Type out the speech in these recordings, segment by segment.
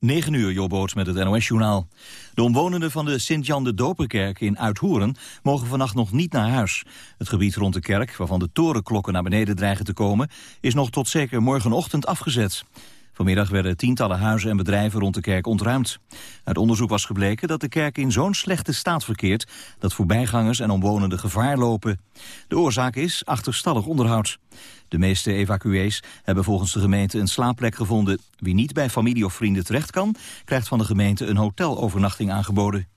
9 uur, Jobboot met het NOS-journaal. De omwonenden van de Sint-Jan de Doperkerk in Uithoeren mogen vannacht nog niet naar huis. Het gebied rond de kerk, waarvan de torenklokken naar beneden dreigen te komen, is nog tot zeker morgenochtend afgezet. Vanmiddag werden tientallen huizen en bedrijven rond de kerk ontruimd. Uit onderzoek was gebleken dat de kerk in zo'n slechte staat verkeert... dat voorbijgangers en omwonenden gevaar lopen. De oorzaak is achterstallig onderhoud. De meeste evacuees hebben volgens de gemeente een slaapplek gevonden. Wie niet bij familie of vrienden terecht kan... krijgt van de gemeente een hotelovernachting aangeboden.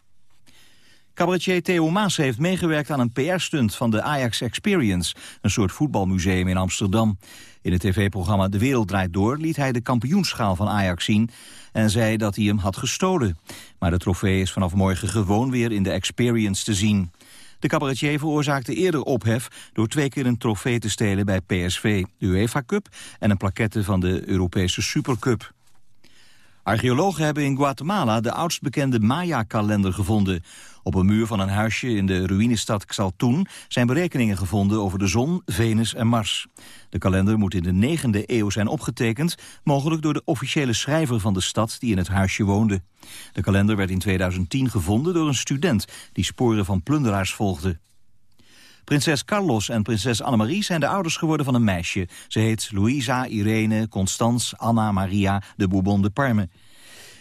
Cabaretier Theo Maas heeft meegewerkt aan een PR-stunt van de Ajax Experience, een soort voetbalmuseum in Amsterdam. In het tv-programma De Wereld Draait Door liet hij de kampioenschaal van Ajax zien en zei dat hij hem had gestolen. Maar de trofee is vanaf morgen gewoon weer in de Experience te zien. De cabaretier veroorzaakte eerder ophef door twee keer een trofee te stelen bij PSV, de UEFA Cup en een plaquette van de Europese Supercup. Archeologen hebben in Guatemala de oudst bekende Maya-kalender gevonden. Op een muur van een huisje in de ruïnestad Xaltun zijn berekeningen gevonden over de zon, Venus en Mars. De kalender moet in de 9e eeuw zijn opgetekend, mogelijk door de officiële schrijver van de stad die in het huisje woonde. De kalender werd in 2010 gevonden door een student die sporen van plunderaars volgde. Prinses Carlos en prinses Annemarie zijn de ouders geworden van een meisje. Ze heet Louisa, Irene, Constance, Anna, Maria de Bourbon de Parme.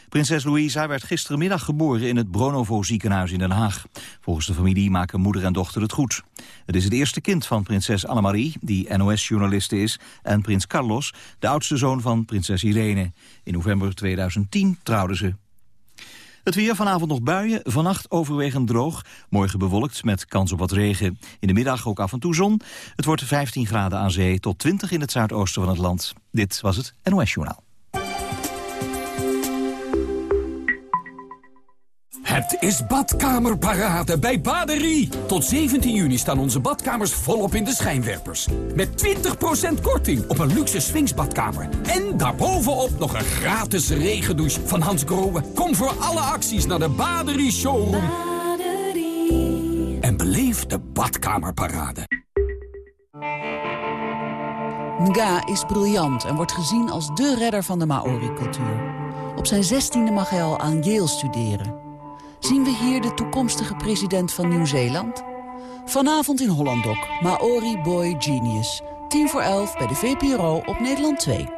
Prinses Louisa werd gistermiddag geboren in het Bronovo ziekenhuis in Den Haag. Volgens de familie maken moeder en dochter het goed. Het is het eerste kind van prinses Annemarie, die NOS-journaliste is, en prins Carlos, de oudste zoon van prinses Irene. In november 2010 trouwden ze. Het weer vanavond nog buien, vannacht overwegend droog. Morgen bewolkt met kans op wat regen. In de middag ook af en toe zon. Het wordt 15 graden aan zee tot 20 in het zuidoosten van het land. Dit was het NOS Journaal. Het is badkamerparade bij Baderie. Tot 17 juni staan onze badkamers volop in de schijnwerpers. Met 20% korting op een luxe swingsbadkamer. En daarbovenop nog een gratis regendouche van Hans Grohe. Kom voor alle acties naar de Baderie Showroom. Baderie. En beleef de badkamerparade. Nga is briljant en wordt gezien als de redder van de Maori-cultuur. Op zijn 16e mag hij al aan Yale studeren. Zien we hier de toekomstige president van Nieuw-Zeeland? Vanavond in Hollandok, Maori Boy Genius. 10 voor 11 bij de VPRO op Nederland 2.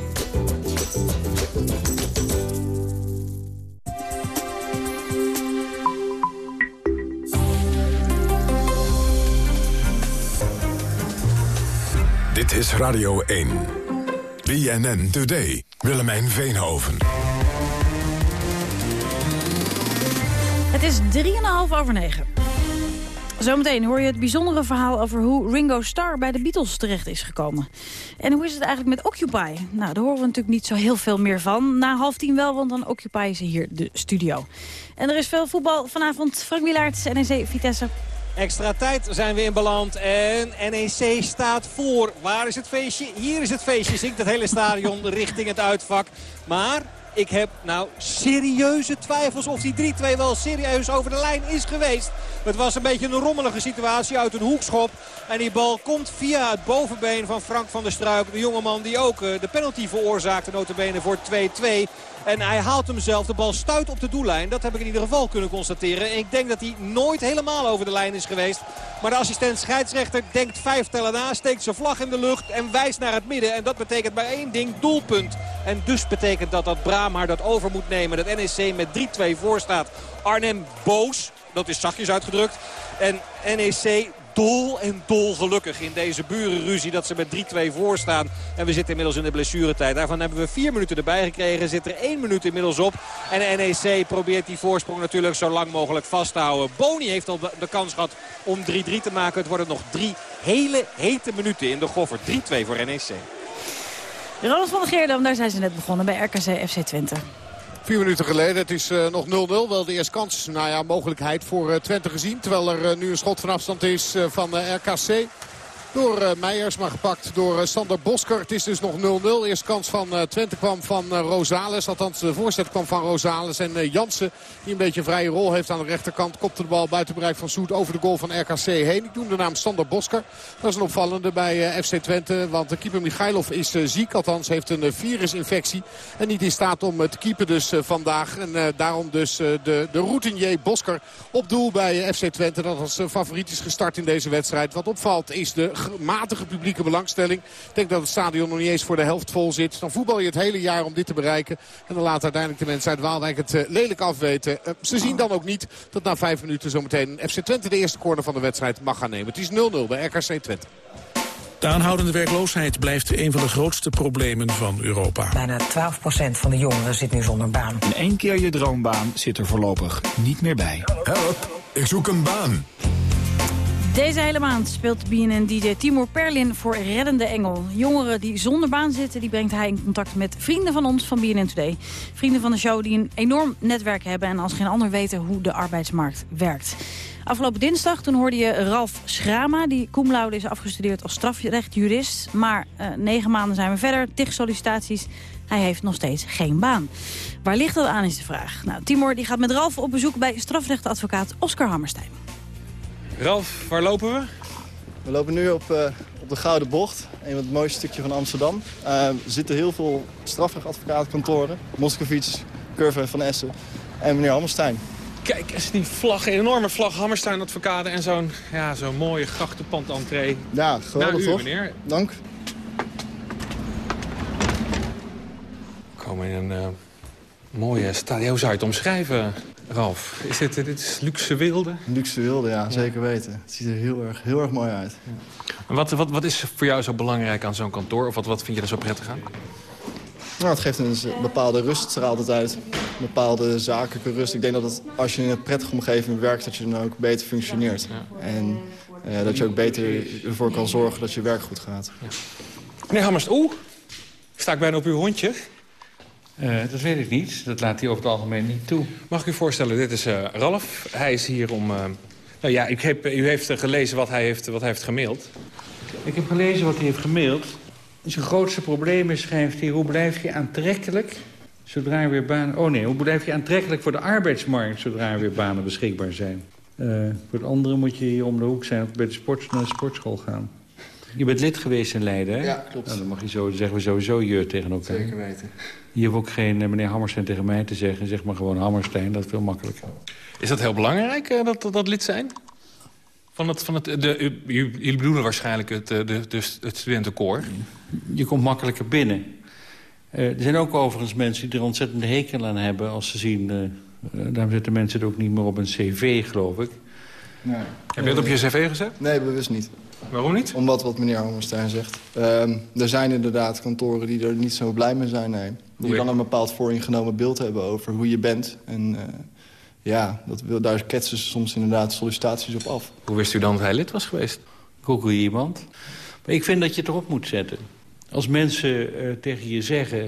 Dit is Radio 1. BNN Today. Willemijn Veenhoven. Het is 3,5 over 9. Zometeen hoor je het bijzondere verhaal over hoe Ringo Starr bij de Beatles terecht is gekomen. En hoe is het eigenlijk met Occupy? Nou, daar horen we natuurlijk niet zo heel veel meer van. Na half tien wel, want dan Occupy ze hier de studio. En er is veel voetbal vanavond. Frank Wielaert, NEC Vitesse. Extra tijd zijn we in beland en NEC staat voor. Waar is het feestje? Hier is het feestje. Zingt het hele stadion richting het uitvak. Maar ik heb nou serieuze twijfels of die 3-2 wel serieus over de lijn is geweest. Het was een beetje een rommelige situatie uit een hoekschop. En die bal komt via het bovenbeen van Frank van der Struik. De jongeman die ook eh, de penalty veroorzaakte notabene voor 2-2. En hij haalt hem zelf. De bal stuit op de doellijn. Dat heb ik in ieder geval kunnen constateren. En ik denk dat hij nooit helemaal over de lijn is geweest. Maar de assistent scheidsrechter denkt vijf tellen na. Steekt zijn vlag in de lucht en wijst naar het midden. En dat betekent maar één ding. Doelpunt. En dus betekent dat dat Brahma dat over moet nemen. Dat NEC met 3-2 voor staat. Arnhem boos. Dat is zachtjes uitgedrukt. En NEC dol en dol gelukkig in deze burenruzie dat ze met 3-2 voor staan. En we zitten inmiddels in de blessuretijd. Daarvan hebben we vier minuten erbij gekregen. Zit er één minuut inmiddels op. En NEC probeert die voorsprong natuurlijk zo lang mogelijk vast te houden. Boni heeft al de kans gehad om 3-3 te maken. Het worden nog drie hele hete minuten in de goffer. 3-2 voor NEC. Ronald van der Geerdam, daar zijn ze net begonnen bij RKC FC Twente. Vier minuten geleden. Het is nog 0-0. Wel de eerste kans, nou ja, mogelijkheid voor Twente gezien. Terwijl er nu een schot van afstand is van RKC. Door uh, Meijers, maar gepakt door uh, Sander Bosker. Het is dus nog 0-0. Eerste kans van uh, Twente kwam van Rosales. Althans, de voorzet kwam van Rosales. En Jansen, die een beetje een vrije rol heeft aan de rechterkant... kopte de bal buiten bereik van Soet over de goal van RKC heen. Ik noem de naam Sander Bosker. Dat is een opvallende bij FC Twente. Want de keeper Michailov is ziek. Althans, heeft een virusinfectie. En niet in staat om te keeper dus vandaag. En daarom dus de, de routinier Bosker op doel bij FC Twente. Dat als favoriet is gestart in deze wedstrijd. Wat opvalt is de matige publieke belangstelling. Ik denk dat het stadion nog niet eens voor de helft vol zit. Dan voetbal je het hele jaar om dit te bereiken. En dan laten uiteindelijk de mensen uit Waalwijk het uh, lelijk afweten. Uh, ze zien dan ook niet dat na vijf minuten zometeen FC Twente de eerste corner van de wedstrijd mag gaan nemen. Het is 0-0 bij RKC Twente. De aanhoudende werkloosheid blijft een van de grootste problemen van Europa. Bijna 12% van de jongeren zit nu zonder baan. In één keer je droombaan zit er voorlopig niet meer bij. Help, ik zoek een baan. Deze hele maand speelt BNN-DJ Timur Perlin voor Reddende Engel. Jongeren die zonder baan zitten, die brengt hij in contact met vrienden van ons van BNN Today. Vrienden van de show die een enorm netwerk hebben en als geen ander weten hoe de arbeidsmarkt werkt. Afgelopen dinsdag toen hoorde je Ralf Schrama, die cum laude is afgestudeerd als strafrechtjurist. Maar uh, negen maanden zijn we verder, tig sollicitaties. Hij heeft nog steeds geen baan. Waar ligt dat aan is de vraag. Nou, Timor die gaat met Ralf op bezoek bij strafrechtadvocaat Oscar Hammerstein. Ralf, waar lopen we? We lopen nu op, uh, op de Gouden Bocht, een van het mooiste stukje van Amsterdam. Uh, er zitten heel veel strafrechtadvocatenkantoren. Moskovits, Curve van Essen en meneer Hammerstein. Kijk eens die vlag, een enorme vlag, Hammerstein advocaten en zo'n ja, zo'n mooie grachtenpand-entree. Ja, geweldig u, toch? meneer. Dank. We komen in een uh, mooie stadion. Hoe zou je het omschrijven? Ralf, is dit, dit is luxe wilde? Luxe wilde, ja, zeker weten. Het ziet er heel erg, heel erg mooi uit. En wat, wat, wat is voor jou zo belangrijk aan zo'n kantoor? Of wat, wat vind je er zo prettig aan? Nou, het geeft een bepaalde rust, straalt het uit. Een bepaalde zakelijke rust. Ik denk dat het, als je in een prettige omgeving werkt, dat je dan ook beter functioneert. Ja. En uh, dat je ook beter ervoor kan zorgen dat je werk goed gaat. Ja. Meneer Hammers, oeh, sta ik bijna op uw hondje? Uh, dat weet ik niet. Dat laat hij over het algemeen niet toe. Mag ik u voorstellen, dit is uh, Ralf. Hij is hier om... Uh, nou ja, ik heb, u heeft gelezen wat hij heeft, wat hij heeft gemaild. Ik heb gelezen wat hij heeft gemaild. Zijn grootste probleem is, schrijft hij... hoe blijf je aantrekkelijk zodra er weer banen... Oh nee, hoe blijf je aantrekkelijk voor de arbeidsmarkt... zodra er weer banen beschikbaar zijn? voor het andere moet je hier om de hoek zijn... of bij de sport, naar de sportschool gaan. Je bent lid geweest in Leiden, hè? Ja, klopt. Nou, dan mag je zo, zeggen we sowieso je tegen elkaar. Zeker weten. Je hebt ook geen uh, meneer Hammerstein tegen mij te zeggen. Zeg maar gewoon Hammerstein, dat is veel makkelijker. Is dat heel belangrijk, uh, dat, dat, dat lid zijn? Van het, van het, de, jullie bedoelen waarschijnlijk het, de, de, het studentenkoor. Je komt makkelijker binnen. Uh, er zijn ook overigens mensen die er ontzettend hekel aan hebben... als ze zien, daarom zetten mensen het ook niet meer op een cv, geloof ik. Nee. Heb je het op je cv gezet? Nee, bewust niet. Waarom niet? Omdat wat meneer Hammerstein zegt. Uh, er zijn inderdaad kantoren die er niet zo blij mee zijn. Nee. Die dan een bepaald vooringenomen beeld hebben over hoe je bent. En uh, ja, dat wil, daar ketsen ze soms inderdaad sollicitaties op af. Hoe wist u dan dat hij lid was geweest? Google iemand. Maar ik vind dat je het erop moet zetten. Als mensen uh, tegen je zeggen...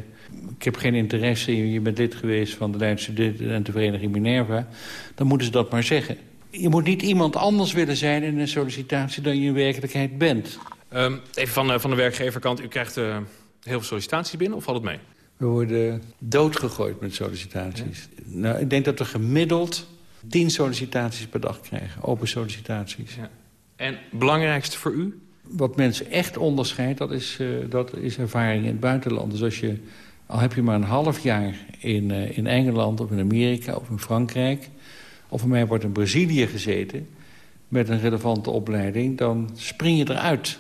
ik heb geen interesse, je bent lid geweest van de Leidse Studentenvereniging Minerva... dan moeten ze dat maar zeggen. Je moet niet iemand anders willen zijn in een sollicitatie dan je in werkelijkheid bent. Um, even van, uh, van de werkgeverkant. U krijgt uh, heel veel sollicitaties binnen of valt het mee? We worden doodgegooid met sollicitaties. Ja. Nou, ik denk dat we gemiddeld tien sollicitaties per dag krijgen. Open sollicitaties. Ja. En belangrijkste voor u? Wat mensen echt onderscheidt, dat is, uh, dat is ervaring in het buitenland. Dus als je, al heb je maar een half jaar in, in Engeland of in Amerika of in Frankrijk of voor mij wordt in Brazilië gezeten... met een relevante opleiding, dan spring je eruit.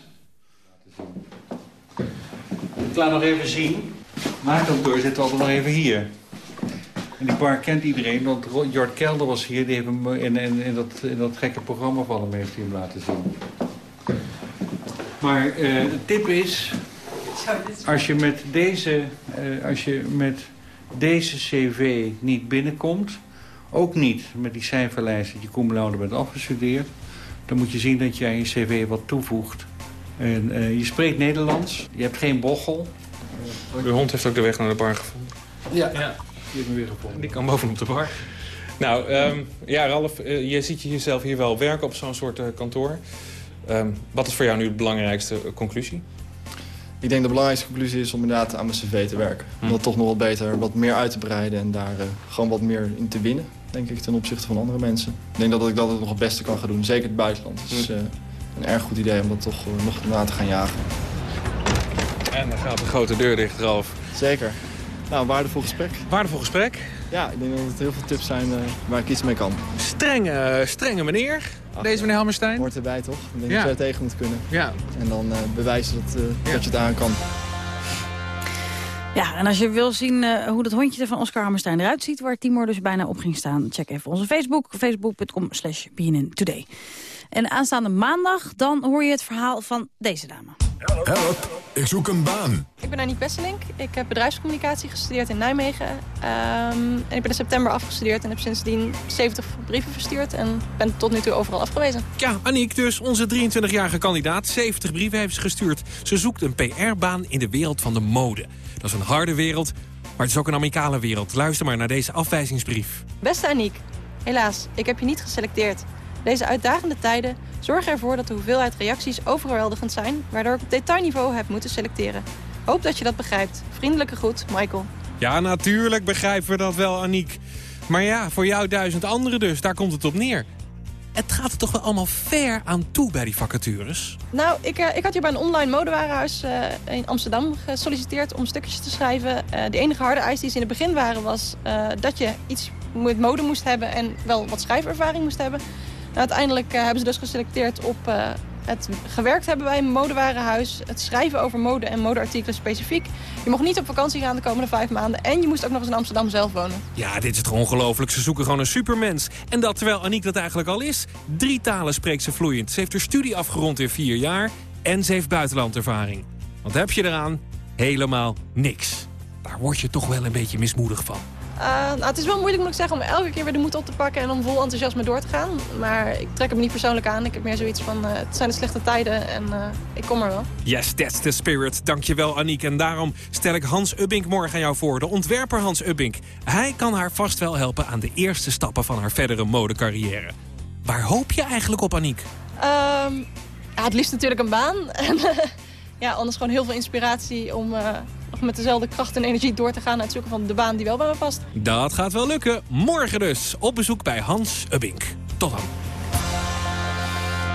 Ik laat nog even zien. Maarkantoor zit altijd nog even hier. En die bar kent iedereen, want Jort Kelder was hier... die heeft hem in, in, dat, in dat gekke programma van hem, heeft hij hem laten zien. Maar uh, de tip is... Als je met deze, uh, als je met deze cv niet binnenkomt ook niet met die cijferlijst dat je cum laude bent afgestudeerd. Dan moet je zien dat jij je cv wat toevoegt. En, uh, je spreekt Nederlands, je hebt geen bochel. Uw hond heeft ook de weg naar de bar gevonden. Ja. ja. Die heb ik me weer gevonden. Die kan bovenop de bar. Nou, um, ja, Ralf, uh, je ziet jezelf hier wel werken op zo'n soort uh, kantoor. Um, wat is voor jou nu de belangrijkste uh, conclusie? Ik denk de belangrijkste conclusie is om inderdaad aan mijn cv te werken. Hm. Om dat toch nog wat beter, wat meer uit te breiden en daar gewoon wat meer in te winnen. Denk ik, ten opzichte van andere mensen. Ik denk dat ik dat nog het beste kan gaan doen, zeker het buitenland. Het is hm. een erg goed idee om dat toch nog na te gaan jagen. En dan gaat de grote deur dicht, Ralf. Zeker. Nou, waardevol gesprek. Waardevol gesprek. Ja, ik denk dat het heel veel tips zijn uh, waar ik iets mee kan. Strenge, strenge meneer, Ach, deze meneer Hammerstein. Hoort erbij toch? Ik denk ja. dat je tegen moet kunnen. Ja. En dan uh, bewijzen dat, uh, ja. dat je het aan kan. Ja, en als je wil zien uh, hoe dat hondje van Oscar Hammerstein eruit ziet... waar Timor dus bijna op ging staan, check even onze Facebook. Facebook.com slash Today. En aanstaande maandag, dan hoor je het verhaal van deze dame. Help, ik zoek een baan. Ik ben Aniek Besselink. Ik heb bedrijfscommunicatie gestudeerd in Nijmegen. Um, en ik ben in september afgestudeerd en heb sindsdien 70 brieven verstuurd. En ben tot nu toe overal afgewezen. Ja, Aniek dus, onze 23-jarige kandidaat. 70 brieven heeft ze gestuurd. Ze zoekt een PR-baan in de wereld van de mode. Dat is een harde wereld, maar het is ook een amicale wereld. Luister maar naar deze afwijzingsbrief. Beste Aniek, helaas, ik heb je niet geselecteerd. Deze uitdagende tijden zorgen ervoor dat de hoeveelheid reacties overweldigend zijn... waardoor ik op detailniveau heb moeten selecteren. Hoop dat je dat begrijpt. Vriendelijke groet, Michael. Ja, natuurlijk begrijpen we dat wel, Aniek. Maar ja, voor jou duizend anderen dus, daar komt het op neer. Het gaat er toch wel allemaal ver aan toe bij die vacatures? Nou, ik, uh, ik had hier bij een online modewarenhuis uh, in Amsterdam gesolliciteerd om stukjes te schrijven. Uh, de enige harde eis die ze in het begin waren was dat je iets met mode moest hebben en wel wat schrijfervaring moest hebben. Nou, uiteindelijk uh, hebben ze dus geselecteerd op uh, het gewerkt hebben bij een modewarenhuis. Het schrijven over mode en modeartikelen specifiek. Je mocht niet op vakantie gaan de komende vijf maanden. En je moest ook nog eens in Amsterdam zelf wonen. Ja, dit is toch ongelooflijk. Ze zoeken gewoon een supermens. En dat terwijl Aniek dat eigenlijk al is. Drie talen spreekt ze vloeiend. Ze heeft haar studie afgerond in vier jaar. En ze heeft buitenlandervaring. Wat heb je eraan? Helemaal niks. Daar word je toch wel een beetje mismoedig van. Uh, nou, het is wel moeilijk moet ik zeggen om elke keer weer de moed op te pakken en om vol enthousiasme door te gaan. Maar ik trek hem niet persoonlijk aan. Ik heb meer zoiets van, uh, het zijn de slechte tijden en uh, ik kom er wel. Yes, that's the spirit. Dankjewel Aniek. En daarom stel ik Hans Ubbink morgen aan jou voor. De ontwerper Hans Ubbink. Hij kan haar vast wel helpen aan de eerste stappen van haar verdere modecarrière. Waar hoop je eigenlijk op, Aniek? Um, ja, het liefst natuurlijk een baan. En ja, anders gewoon heel veel inspiratie om met dezelfde kracht en energie door te gaan... naar het zoeken van de baan die wel bij me past. Dat gaat wel lukken. Morgen dus op bezoek bij Hans Ubbink. Tot dan.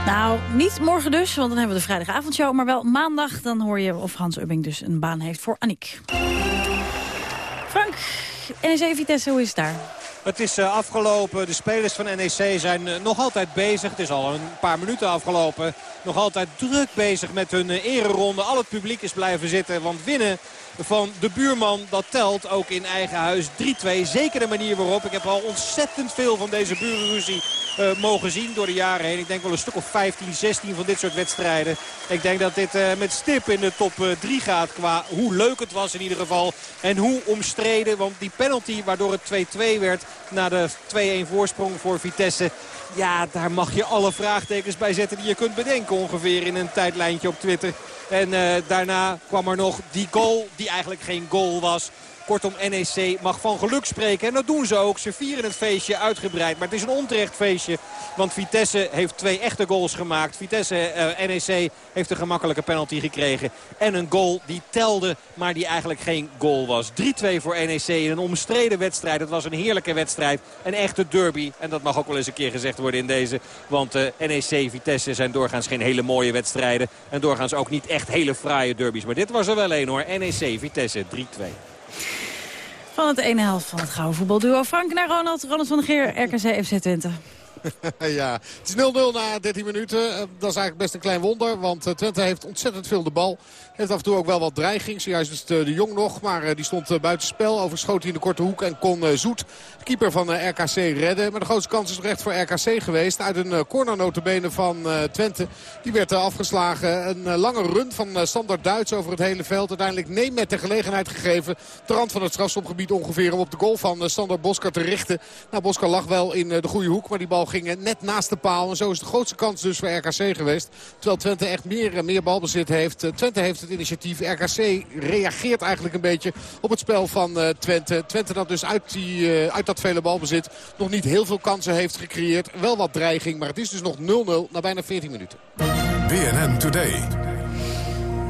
Nou, niet morgen dus, want dan hebben we de vrijdagavondshow. Maar wel maandag, dan hoor je of Hans Ubbing dus een baan heeft voor Aniek. Frank, NEC Vitesse, hoe is het daar? Het is uh, afgelopen. De spelers van NEC zijn uh, nog altijd bezig. Het is al een paar minuten afgelopen. Nog altijd druk bezig met hun uh, ereronde. Al het publiek is blijven zitten. Want winnen van de buurman. Dat telt ook in eigen huis 3-2. Zeker de manier waarop. Ik heb al ontzettend veel van deze burenruzie uh, mogen zien door de jaren heen. Ik denk wel een stuk of 15, 16 van dit soort wedstrijden. Ik denk dat dit uh, met stip in de top 3 uh, gaat qua hoe leuk het was in ieder geval. En hoe omstreden. Want die penalty waardoor het 2-2 werd na de 2-1 voorsprong voor Vitesse. Ja, daar mag je alle vraagtekens bij zetten die je kunt bedenken ongeveer in een tijdlijntje op Twitter. En uh, daarna kwam er nog die goal die eigenlijk geen goal was. Kortom, NEC mag van geluk spreken. En dat doen ze ook. Ze vieren het feestje uitgebreid. Maar het is een onterecht feestje. Want Vitesse heeft twee echte goals gemaakt. Vitesse, uh, NEC heeft een gemakkelijke penalty gekregen. En een goal die telde, maar die eigenlijk geen goal was. 3-2 voor NEC in een omstreden wedstrijd. Het was een heerlijke wedstrijd. Een echte derby. En dat mag ook wel eens een keer gezegd worden in deze. Want uh, NEC, Vitesse zijn doorgaans geen hele mooie wedstrijden. En doorgaans ook niet echt hele fraaie derbies. Maar dit was er wel een hoor. NEC, Vitesse 3-2. Van het ene helft van het gouden voetbalduo. Frank naar Ronald. Ronald van der Geer, RKC FC Twente. ja, het is 0-0 na 13 minuten. Eh, dat is eigenlijk best een klein wonder. Want eh, Twente heeft ontzettend veel de bal. Heeft af en toe ook wel wat dreiging. Zojuist is het de Jong nog. Maar die stond buitenspel. Overschoot hij in de korte hoek en kon Zoet, de keeper van RKC, redden. Maar de grootste kans is nog echt voor RKC geweest. Uit een corner van Twente. Die werd afgeslagen. Een lange run van standaard Duits over het hele veld. Uiteindelijk neem met de gelegenheid gegeven. De rand van het strafschopgebied ongeveer om op de goal van Standard Boskar te richten. Nou, Boskar lag wel in de goede hoek. Maar die bal ging net naast de paal. En zo is de grootste kans dus voor RKC geweest. Terwijl Twente echt meer, meer balbezit heeft. Twente heeft initiatief. RKC reageert eigenlijk een beetje op het spel van Twente. Twente dat dus uit, die, uit dat vele balbezit nog niet heel veel kansen heeft gecreëerd. Wel wat dreiging, maar het is dus nog 0-0 na bijna 14 minuten. BNN Today.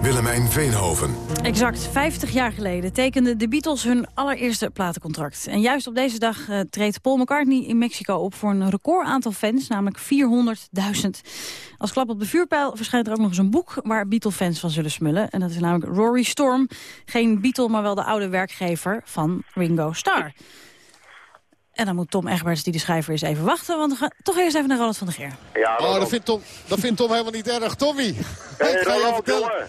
Willemijn Veenhoven. Exact 50 jaar geleden tekenden de Beatles hun allereerste platencontract. En juist op deze dag uh, treedt Paul McCartney in Mexico op voor een record aantal fans, namelijk 400.000. Als klap op de vuurpijl verschijnt er ook nog eens een boek waar Beatle-fans van zullen smullen. En dat is namelijk Rory Storm, geen Beatle, maar wel de oude werkgever van Ringo Starr. En dan moet Tom Egberts, die de schrijver is, even wachten. Want we gaan toch eerst even naar Ronald van der Geer. Ja, oh, dat vindt, Tom, dat vindt Tom helemaal niet erg. Tommy, hey, ik, ga jou vertellen,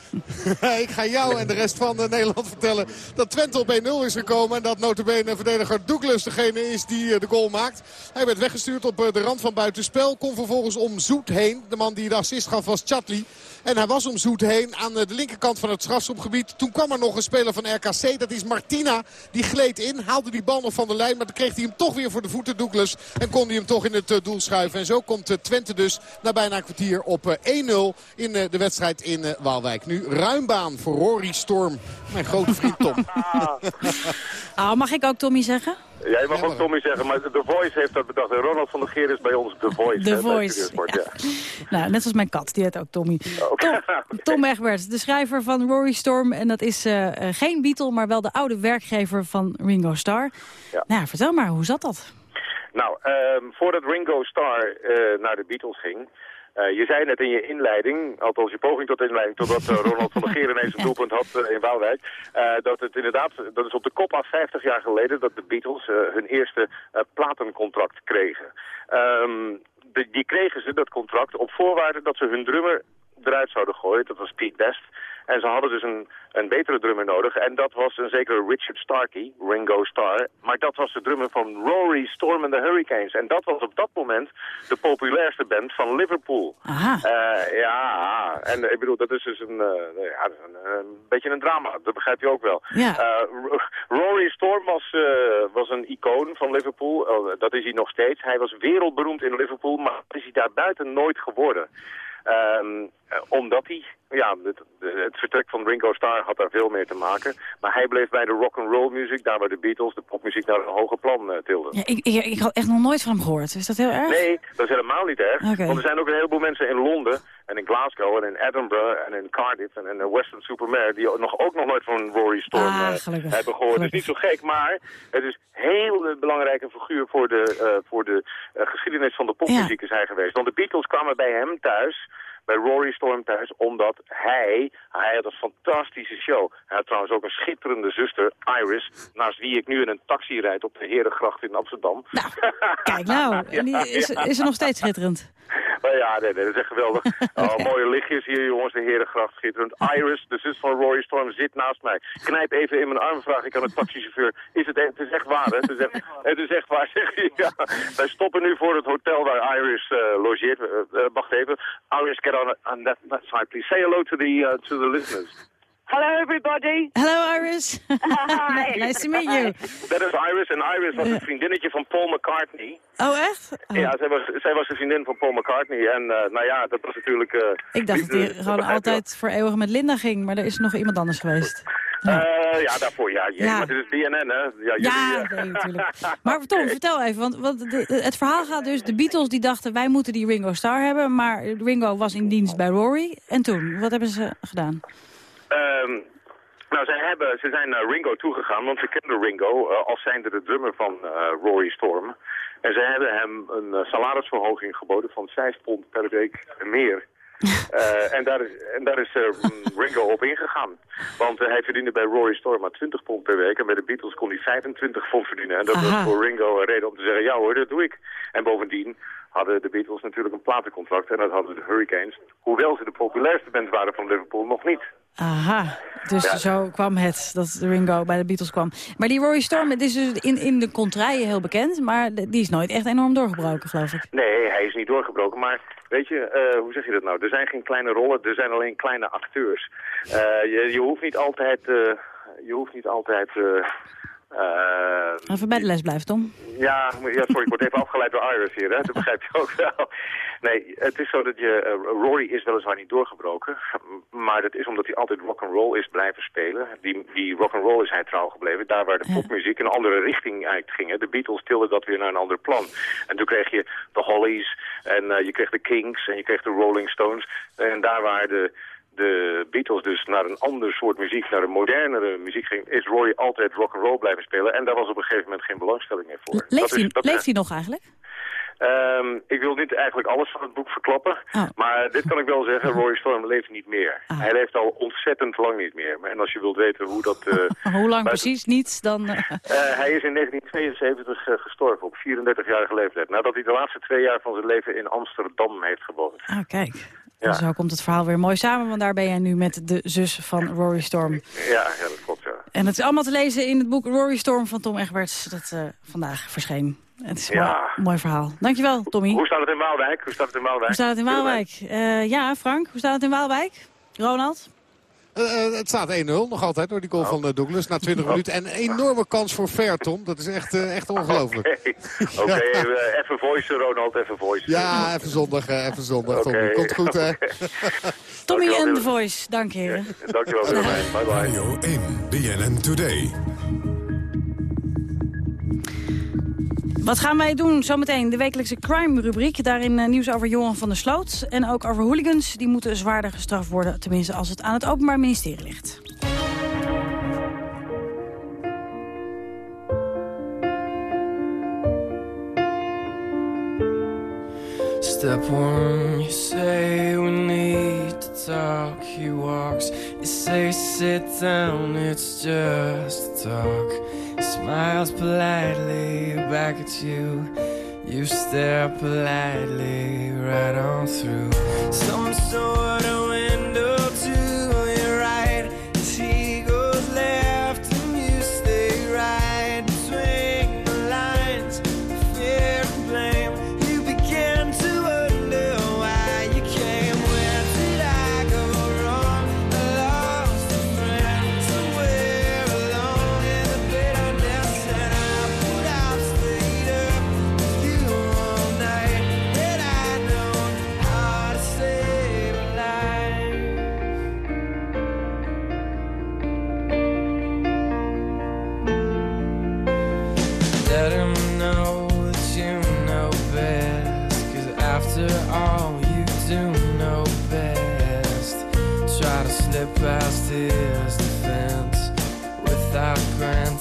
ik ga jou en de rest van Nederland vertellen dat Twente op 1-0 is gekomen. En dat notabene verdediger Douglas degene is die eh, de goal maakt. Hij werd weggestuurd op eh, de rand van buitenspel. Kon vervolgens om Zoet heen. De man die de assist gaf was Chatli. En hij was om Zoet heen aan de linkerkant van het strafschopgebied. Toen kwam er nog een speler van RKC. Dat is Martina. Die gleed in. Haalde die bal nog van de lijn. Maar dan kreeg hij hem toch weer voor de voeten Douglas. En kon hij hem toch in het eh, doel schuiven. En zo komt eh, Twente dus na bijna een kwartier op 1-0 eh, in de wedstrijd in Waalwijk. Nu ruimbaan voor Rory Storm. Mijn grote vriend Tom. Ah, mag ik ook Tommy zeggen? Jij mag ook Tommy zeggen, maar The Voice heeft dat bedacht. En Ronald van der Geer is bij ons The Voice. The Voice, ja. Nou, net zoals mijn kat, die heet ook Tommy. Tom, Tom Egberts, de schrijver van Rory Storm. En dat is uh, geen Beatle, maar wel de oude werkgever van Ringo Starr. Ja. Nou, vertel maar, hoe zat dat? Nou, um, voordat Ringo Starr uh, naar de Beatles ging... Uh, je zei net in je inleiding, althans je poging tot inleiding, totdat uh, Ronald van der Geer ineens een doelpunt had uh, in Waalwijk, dat het inderdaad, dat is op de kop af 50 jaar geleden, dat de Beatles hun eerste platencontract kregen. Um, de, die kregen ze, dat contract, op voorwaarde dat ze hun drummer eruit zouden gooien. Dat was Pete Best. En ze hadden dus een, een betere drummer nodig. En dat was een zekere Richard Starkey, Ringo Starr. Maar dat was de drummer van Rory Storm and the Hurricanes. En dat was op dat moment de populairste band van Liverpool. Aha. Uh, ja, en ik bedoel, dat is dus een, uh, ja, een, een, beetje een drama. Dat begrijp je ook wel. Ja. Uh, Rory Storm was, was een icoon van Liverpool. dat is hij nog steeds. Hij was wereldberoemd in Liverpool, maar is hij daar buiten nooit geworden. Um, omdat hij, ja, het, het, vertrek van Ringo Starr had daar veel mee te maken. Maar hij bleef bij de rock and roll muziek, daar waar de Beatles de popmuziek naar een hoger plan uh, tilden. Ja, ik, ik, ik, had echt nog nooit van hem gehoord. Is dat heel erg? Nee, dat is helemaal niet erg. Want er zijn ook een heleboel mensen in Londen en in Glasgow en in Edinburgh en in Cardiff en in Western Supermare die nog, ook nog nooit van Rory Storm ah, uh, hebben gehoord. Het is niet zo gek, maar het is heel belangrijke figuur voor de, uh, voor de geschiedenis van de popmuziek ja. is hij geweest. Want de Beatles kwamen bij hem thuis bij Rory Storm thuis, omdat hij, hij had een fantastische show. Hij had trouwens ook een schitterende zuster, Iris, naast wie ik nu in een taxi rijd op de Herengracht in Amsterdam. Nou, kijk nou, is, is er nog steeds schitterend? Nou ja, nee, nee, dat is echt geweldig. Oh, mooie lichtjes hier, jongens, de Herengracht, schitterend. Iris, de zus van Rory Storm, zit naast mij. Knijp even in mijn arm, vraag ik aan de taxichauffeur. Is het, het is echt waar, hè? Het is echt, het is echt waar, zeg je. Ja. Wij stoppen nu voor het hotel waar Iris uh, logeert. Uh, wacht even. Iris, get on, on that, that side, please. Say hello to the, to the listeners. Hello, everybody. Hello, Iris. Hi. nice to meet you. Dat is Iris. En Iris was een vriendinnetje van Paul McCartney. Oh, echt? Oh. Ja, zij was, zij was een vriendin van Paul McCartney. En uh, nou ja, dat was natuurlijk... Uh, Ik dacht dat hij gewoon altijd voor eeuwig met Linda ging. Maar er is nog iemand anders geweest. Ja, uh, ja daarvoor, ja. ja. Maar dit is BNN, hè? Ja, ja nee, natuurlijk. Maar Tom, vertel even, want, want de, het verhaal gaat dus... de Beatles die dachten, wij moeten die Ringo Starr hebben... maar Ringo was in dienst bij Rory. En toen, wat hebben ze gedaan? Um, nou, zij hebben, ze zijn naar Ringo toegegaan, want ze kenden Ringo uh, als zijnde de drummer van uh, Rory Storm. En ze hebben hem een salarisverhoging geboden van 5 pond per week meer. Uh, en daar is, en daar is uh, Ringo op ingegaan. Want uh, hij verdiende bij Rory Storm maar 20 pond per week. En bij de Beatles kon hij 25 pond verdienen. En dat Aha. was voor Ringo een reden om te zeggen, ja hoor, dat doe ik. En bovendien hadden de Beatles natuurlijk een platencontract. En dat hadden de Hurricanes, hoewel ze de populairste band waren van Liverpool, nog niet. Aha, dus ja. zo kwam het dat Ringo bij de Beatles kwam. Maar die Rory Storm, het is dus in, in de contraien heel bekend, maar die is nooit echt enorm doorgebroken, geloof ik. Nee, hij is niet doorgebroken, maar weet je, uh, hoe zeg je dat nou? Er zijn geen kleine rollen, er zijn alleen kleine acteurs. Uh, je, je, hoeft niet altijd, uh, je hoeft niet altijd uh, Even bij de les blijven, Tom. Ja, ja, sorry, ik word even afgeleid door Iris hier, hè? dat begrijp je ook wel. Nee, het is zo dat je, uh, Rory is weliswaar niet doorgebroken, maar dat is omdat hij altijd rock and roll is blijven spelen. Die, die rock and roll is hij trouw gebleven, daar waar de popmuziek een andere richting uit ging. De Beatles tilden dat weer naar een ander plan. En toen kreeg je de Hollies en uh, je kreeg de Kings en je kreeg de Rolling Stones. En daar waar de de Beatles dus naar een ander soort muziek, naar een modernere muziek ging, is Roy altijd rock and roll blijven spelen. En daar was op een gegeven moment geen belangstelling meer voor. Leeft, hij, leeft hij nog eigenlijk? Um, ik wil niet eigenlijk alles van het boek verklappen. Oh. Maar dit kan ik wel zeggen, Roy Storm leeft niet meer. Ah. Hij leeft al ontzettend lang niet meer. En als je wilt weten hoe dat... Uh, hoe lang precies niet, dan... Uh... hij is in 1972 gestorven, op 34-jarige leeftijd. Nadat hij de laatste twee jaar van zijn leven in Amsterdam heeft gewoond. Ah, kijk. Ja. Zo komt het verhaal weer mooi samen, want daar ben jij nu met de zus van Rory Storm. Ja, ja dat klopt, ja. En het is allemaal te lezen in het boek Rory Storm van Tom Egberts, dat uh, vandaag verscheen. Het is ja. een mooi, verhaal. Dankjewel, Tommy. Hoe staat het in Waalwijk? Hoe staat het in Waalwijk? Hoe staat het in Waalwijk? Uh, ja, Frank, hoe staat het in Waalwijk? Ronald? Uh, het staat 1-0 nog altijd door die goal oh. van uh, Douglas na 20 oh. minuten. En een enorme kans voor Verton. Dat is echt, uh, echt ongelooflijk. Oké, okay. okay, even voice Ronald, even voice. Ja, even zondag, even zondag okay. Tommy. Komt goed hè. Tommy en The Voice, dank heren. Ja, dankjewel Willemijn, bye bye. Radio 1, BNN Today. Wat gaan wij doen zometeen? De wekelijkse crime-rubriek. Daarin uh, nieuws over Johan van der Sloot. En ook over hooligans. Die moeten zwaarder gestraft worden. Tenminste, als het aan het Openbaar Ministerie ligt. Step you say talk. He walks, you say sit down, it's just talk. He smiles politely back at you. You stare politely right on through some sort of window past his defense. Without granting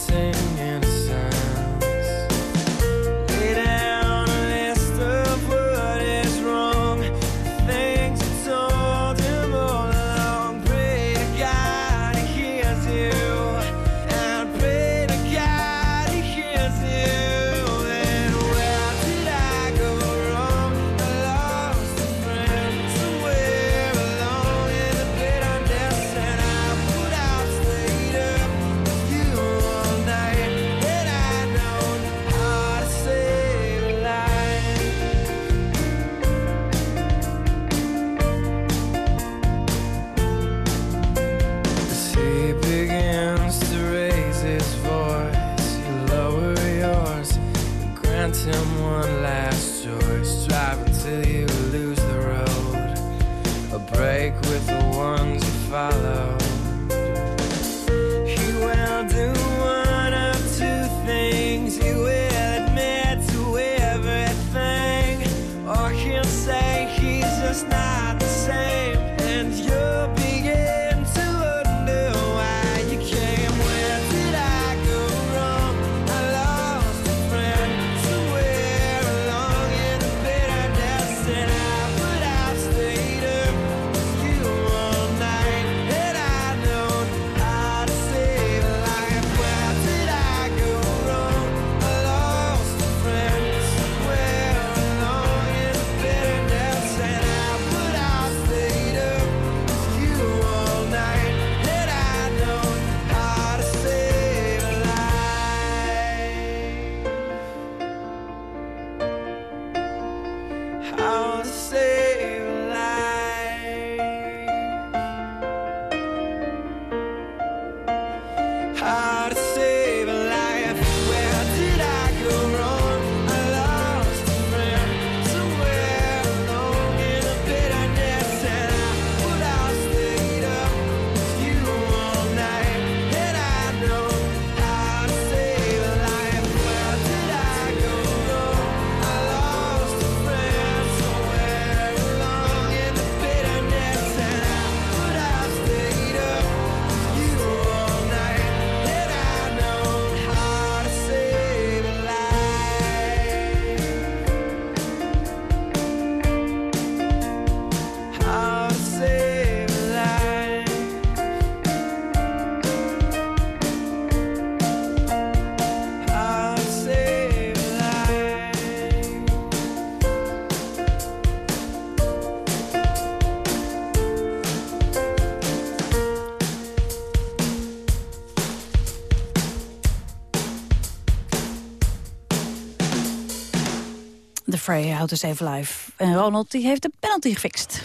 houdt het even live. En Ronald die heeft de penalty gefixt.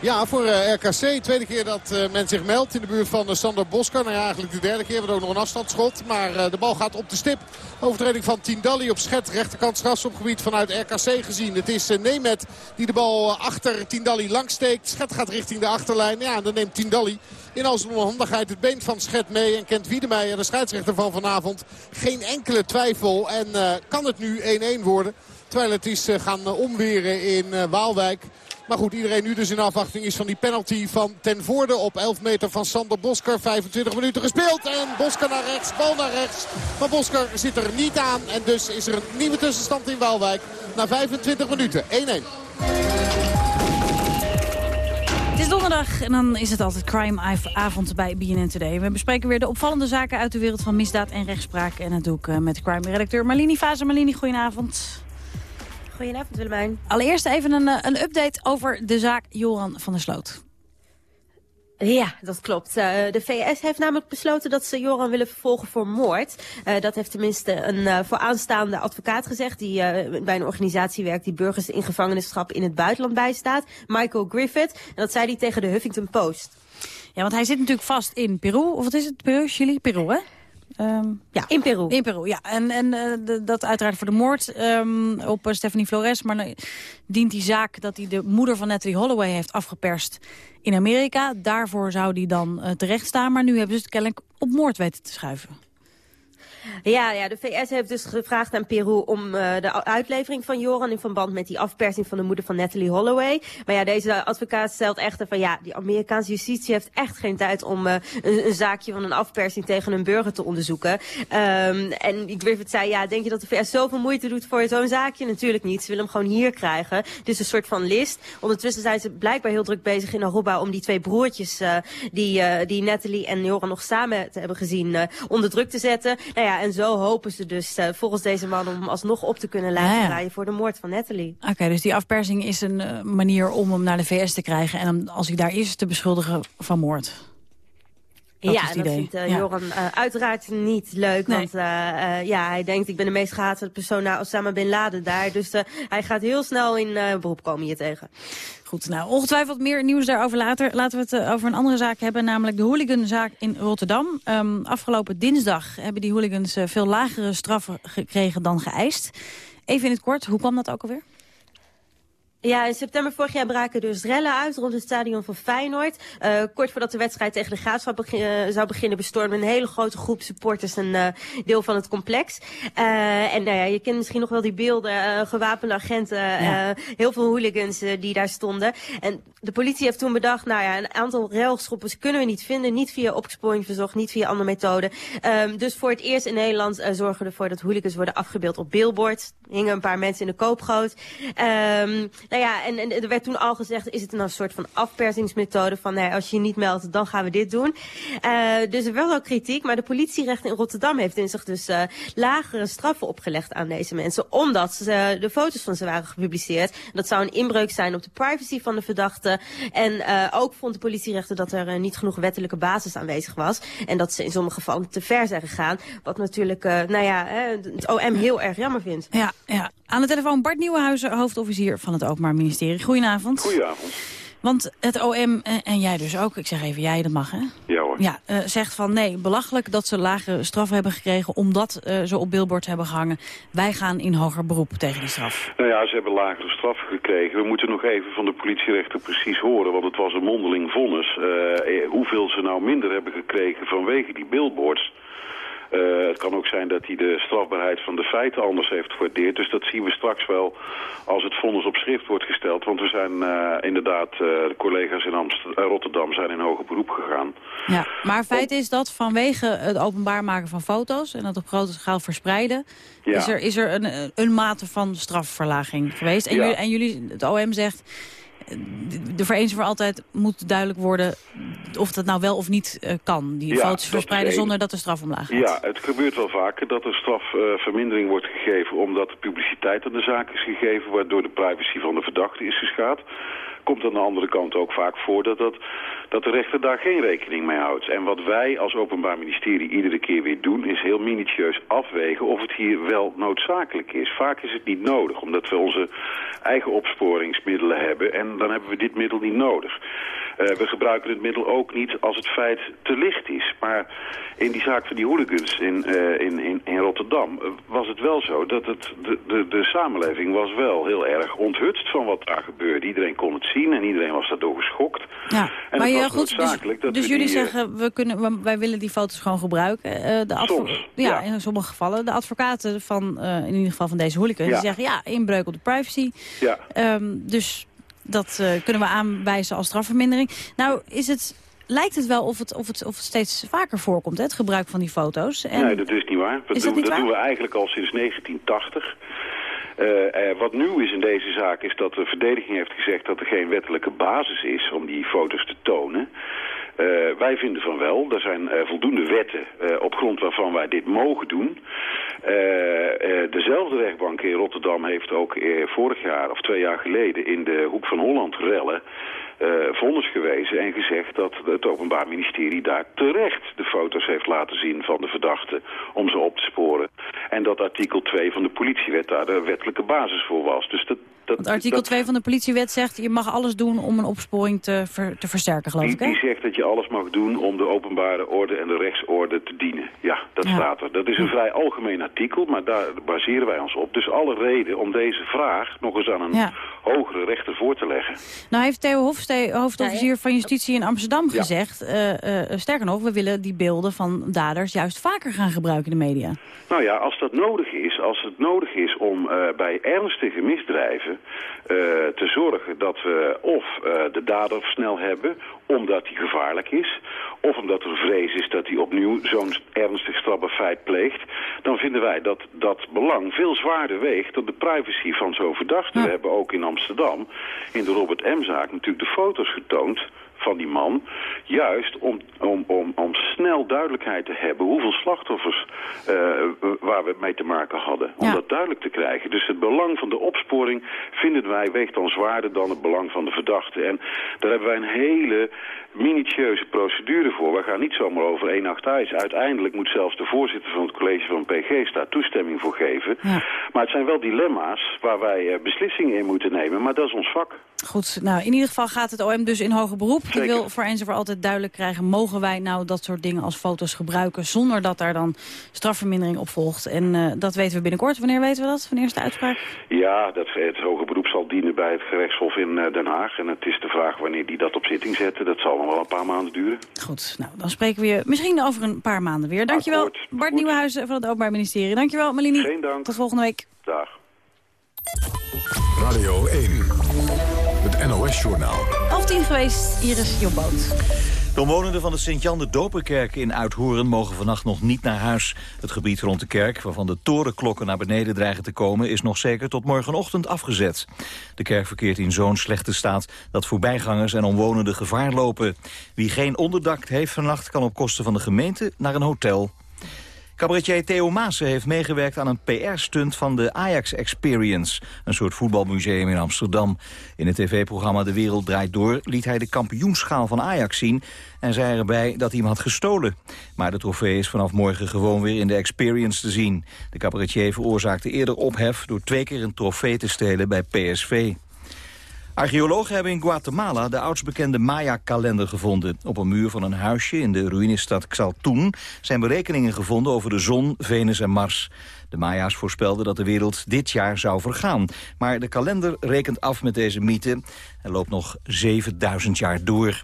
Ja, voor uh, RKC. Tweede keer dat uh, men zich meldt in de buurt van uh, Sander Bosker. Nou ja, eigenlijk de derde keer. We ook nog een afstandsschot. Maar de bal gaat op de stip. Overtreding van Tindalli op Schet. Rechterkant strafschopgebied vanuit RKC gezien. Het is Nemet die de bal achter Tindalli langs steekt. Schet gaat richting de achterlijn. Ja, dan neemt Tindalli in al zijn onhandigheid het been van Schet mee. En Kent Wiedemeijer, de scheidsrechter van vanavond, geen enkele twijfel. En kan het nu 1-1 worden. Terwijl het is gaan omweren in Waalwijk. Maar goed, iedereen nu dus in afwachting is van die penalty van ten voorde op 11 meter van Sander Bosker. 25 minuten gespeeld en Bosker naar rechts, bal naar rechts. Maar Bosker zit er niet aan en dus is er een nieuwe tussenstand in Waalwijk na 25 minuten. 1-1. En dan is het altijd crime-avond bij BNN Today. We bespreken weer de opvallende zaken uit de wereld van misdaad en rechtspraak. En dat doe ik eh, met crime-redacteur Marlini Fazer. Marlini, goedenavond. Goedenavond Willemijn. Allereerst even een, eh, een update over de zaak Joran van der Sloot. Ja, dat klopt. Uh, de VS heeft namelijk besloten dat ze Joran willen vervolgen voor moord. Uh, dat heeft tenminste een uh, vooraanstaande advocaat gezegd... die bij een organisatie werkt die burgers in gevangenisschap in het buitenland bijstaat. Michael Griffith. En dat zei hij tegen de Huffington Post. Ja, want hij zit natuurlijk vast in Peru. Of wat is het? Peru, Chili? Peru, hè? Um, ja, in Peru. In Peru, ja. En, en uh, dat uiteraard voor de moord um, op uh, Stephanie Flores. Maar uh, dient die zaak dat hij de moeder van Natalie Holloway heeft afgeperst in Amerika. Daarvoor zou die dan terecht staan. Maar nu hebben ze het kennelijk op moord weten te schuiven. Ja, ja, de VS heeft dus gevraagd aan Peru om uh, de uitlevering van Joran in verband met die afpersing van de moeder van Natalie Holloway. Maar ja, deze advocaat stelt echter van ja, die Amerikaanse justitie heeft echt geen tijd om uh, een, zaakje van een afpersing tegen een burger te onderzoeken. Um, en Griffith zei, ja, denk je dat de VS zoveel moeite doet voor zo'n zaakje? Natuurlijk niet. Ze willen hem gewoon hier krijgen. Is een soort van list. Ondertussen zijn ze blijkbaar heel druk bezig in Aruba om die twee broertjes uh, die, die Natalie en Joran nog samen te hebben gezien onder druk te zetten. Nou ja, en zo hopen ze dus uh, volgens deze man om alsnog op te kunnen laten ja, draaien voor de moord van Natalie. Oké, okay, dus die afpersing is een uh, manier om hem naar de VS te krijgen en hem, als hij daar is, te beschuldigen van moord. Dat ja, dat vindt uh, ja. Uh, uiteraard niet leuk. Nee. Want uh, ja, hij denkt, ik ben de meest gehate persoon na Osama Bin Laden daar. Dus hij gaat heel snel in beroep komen hier tegen. Goed, nou, ongetwijfeld meer nieuws daarover later. Laten we het over een andere zaak hebben, namelijk de hooliganzaak in Rotterdam. Um, afgelopen dinsdag hebben die hooligans veel lagere straffen gekregen dan geëist. Even in het kort, hoe kwam dat ook alweer? Ja, in september vorig jaar braken dus rellen uit rond het stadion van Feyenoord. Uh, kort voordat de wedstrijd tegen de Graafschap begin, uh, zou beginnen... bestormde een hele grote groep supporters een uh, deel van het complex. en nou ja, je kent misschien nog wel die beelden. gewapende agenten, ja. heel veel hooligans die daar stonden. En de politie heeft toen bedacht... nou ja, een aantal railschoppers kunnen we niet vinden. Niet via opsporing verzocht, niet via andere methoden. Um, dus voor het eerst in Nederland zorgen we ervoor dat hooligans worden afgebeeld op billboards. Hingen een paar mensen in de koopgoot. Nou ja, en, er werd toen al gezegd, is het nou een soort van afpersingsmethode van nee, als je je niet meldt, dan gaan we dit doen. Uh, dus er was ook kritiek, maar de politierecht in Rotterdam heeft in zich dus uh, lagere straffen opgelegd aan deze mensen, omdat ze, uh, de foto's van ze waren gepubliceerd. Dat zou een inbreuk zijn op de privacy van de verdachte. En ook vond de politierechter dat er niet genoeg wettelijke basis aanwezig was. En dat ze in sommige gevallen te ver zijn gegaan. Wat natuurlijk, nou ja, het OM heel erg jammer vindt. Ja, ja. Aan de telefoon Bart Nieuwenhuizen, hoofdofficier van het Openbaar Ministerie. Goedenavond. Goedenavond. Want het OM, en jij dus ook, ik zeg even jij, dat mag hè? Ja hoor. Ja, uh, zegt van nee, belachelijk dat ze lage straffen hebben gekregen omdat uh, ze op billboards hebben gehangen. Wij gaan in hoger beroep tegen die straf. Nou ja, ze hebben lagere straffen gekregen. We moeten nog even van de politierechter precies horen, want het was een mondeling vonnis. Uh, hoeveel ze nou minder hebben gekregen vanwege die billboards. Uh, het kan ook zijn dat hij de strafbaarheid van de feiten anders heeft gewaardeerd. Dus dat zien we straks wel als het vonnis op schrift wordt gesteld. Want we zijn uh, inderdaad, uh, de collega's in Amsterdam, Rotterdam zijn in hoger beroep gegaan. Ja, maar feit is dat vanwege het openbaar maken van foto's en dat op grote schaal verspreiden... Ja. is er, is er een, een mate van strafverlaging geweest. En, ja. jullie, en jullie, het OM zegt de voor eens en voor altijd moet duidelijk worden of dat nou wel of niet uh, kan. Die Ja, foto's dat verspreiden zonder dat de straf omlaag gaat. Ja, het gebeurt wel vaker dat er strafvermindering wordt gegeven omdat er publiciteit aan de zaak is gegeven, waardoor de privacy van de verdachte is geschaad. Komt aan de andere kant ook vaak voor dat, dat, de rechter daar geen rekening mee houdt. En wat wij als Openbaar Ministerie iedere keer weer doen, is heel minutieus afwegen of het hier wel noodzakelijk is. Vaak is het niet nodig, omdat we onze eigen opsporingsmiddelen hebben en dan hebben we dit middel niet nodig. Eh, we gebruiken het middel ook niet als het feit te licht is. Maar in die zaak van die hooligans in, eh, in, in, in Rotterdam eh, was het wel zo dat het, de, de, de samenleving was wel heel erg onthutst van wat daar gebeurde. Iedereen kon het zien en iedereen was daardoor geschokt. Ja, En maar ja, goed, dus, dat dus jullie die, eh, zeggen, we kunnen, wij willen die foto's gewoon gebruiken. Eh, de Soms, ja, ja. in sommige gevallen. De advocaten van, eh, in ieder geval van deze hooligans, Ja. die zeggen ja, inbreuk op de privacy. Ja. Ehm, dus dat kunnen we aanwijzen als strafvermindering. Nou, is het, lijkt het wel of het, of het, of het steeds vaker voorkomt, hè, het gebruik van die foto's. En, Nee, dat is niet waar. Dat, waar? doen we eigenlijk al sinds 1980. Eh, eh, wat nieuw is in deze zaak is dat de verdediging heeft gezegd dat er geen wettelijke basis is om die foto's te tonen. Eh, wij vinden van wel. Er zijn voldoende wetten op grond waarvan wij dit mogen doen. Dezelfde rechtbank in Rotterdam heeft ook vorig jaar of twee jaar geleden in de Hoek van Holland rellen vonnis gewezen en gezegd dat het Openbaar Ministerie daar terecht de foto's heeft laten zien van de verdachte om ze op te sporen. En dat artikel 2 van de politiewet daar de wettelijke basis voor was. Dus dat, dat, Want artikel dat- 2 van de politiewet zegt... je mag alles doen om een opsporing te, ver- te versterken, geloof Die, ik, hè? die zegt dat je alles mag doen om de openbare orde en de rechtsorde te dienen. Ja, dat Ja. staat er. Dat is een vrij algemeen artikel, maar daar baseren wij ons op. Dus alle reden om deze vraag nog eens aan een Ja. hogere rechter voor te leggen. Nou heeft Theo Hofstee, hoofdofficier van Justitie in Amsterdam, Ja. gezegd... eh, eh, sterker nog, we willen die beelden van daders juist vaker gaan gebruiken in de media. Nou ja, als dat nodig is, als het nodig is om eh, bij ernstige misdrijven eh, te zorgen dat we of eh, de dader snel hebben, omdat hij gevaarlijk is, of omdat er vrees is dat hij opnieuw zo'n ernstig strafbaar feit pleegt, dan vinden wij dat dat belang veel zwaarder weegt dan de privacy van zo'n verdachte. We hebben ook in Amsterdam, in de Robert M-zaak, natuurlijk de foto's getoond van die man. Juist om, om, om, om snel duidelijkheid te hebben hoeveel slachtoffers eh, waar we mee te maken hadden. Om Ja. dat duidelijk te krijgen. Dus het belang van de opsporing vinden wij weegt dan zwaarder dan het belang van de verdachte. En daar hebben wij een hele minutieuze procedure voor. Wij gaan niet zomaar over één nacht ijs. Uiteindelijk moet zelfs de voorzitter van het college van PG's daar toestemming voor geven. Maar het zijn wel dilemma's waar wij eh, beslissingen in moeten nemen. Maar dat is ons vak. Goed, nou in ieder geval gaat het OM dus in hoger beroep. Die wil voor eens en voor altijd duidelijk krijgen... mogen wij nou dat soort dingen als foto's gebruiken... zonder dat daar dan strafvermindering op volgt. En eh, dat weten we binnenkort. Wanneer weten we dat? Wanneer is de uitspraak? Ja, dat, het hoge beroep zal dienen bij het gerechtshof in eh, Den Haag. En het is de vraag wanneer die dat op zitting zetten. Dat zal nog wel een paar maanden duren. Goed, nou dan spreken we je misschien over een paar maanden weer. Dankjewel Bart Nieuwenhuizen van het Openbaar Ministerie. Dankjewel Malini. Geen dank. Tot volgende week. Dag. Radio 1. Het NOS-journaal. Half tien geweest, hier is Jobboot. De omwonenden van de Sint-Jan de Doperkerk in Uithoren mogen vannacht nog niet naar huis. Het gebied rond de kerk, waarvan de torenklokken naar beneden dreigen te komen, is nog zeker tot morgenochtend afgezet. De kerk verkeert in zo'n slechte staat dat voorbijgangers en omwonenden gevaar lopen. Wie geen onderdak heeft vannacht kan op kosten van de gemeente naar een hotel. Cabaretier Theo Maassen heeft meegewerkt aan een PR-stunt van de Ajax Experience, een soort voetbalmuseum in Amsterdam. In het tv-programma De Wereld Draait Door liet hij de kampioenschaal van Ajax zien en zei erbij dat hij hem had gestolen. Maar de trofee is vanaf morgen gewoon weer in de Experience te zien. De cabaretier veroorzaakte eerder ophef door twee keer een trofee te stelen bij PSV. Archeologen hebben in Guatemala de oudst bekende Maya-kalender gevonden. Op een muur van een huisje in de ruïnestad Xaltun zijn berekeningen gevonden over de zon, Venus en Mars. De Maya's voorspelden dat de wereld dit jaar zou vergaan. Maar de kalender rekent af met deze mythe en loopt nog 7000 jaar door.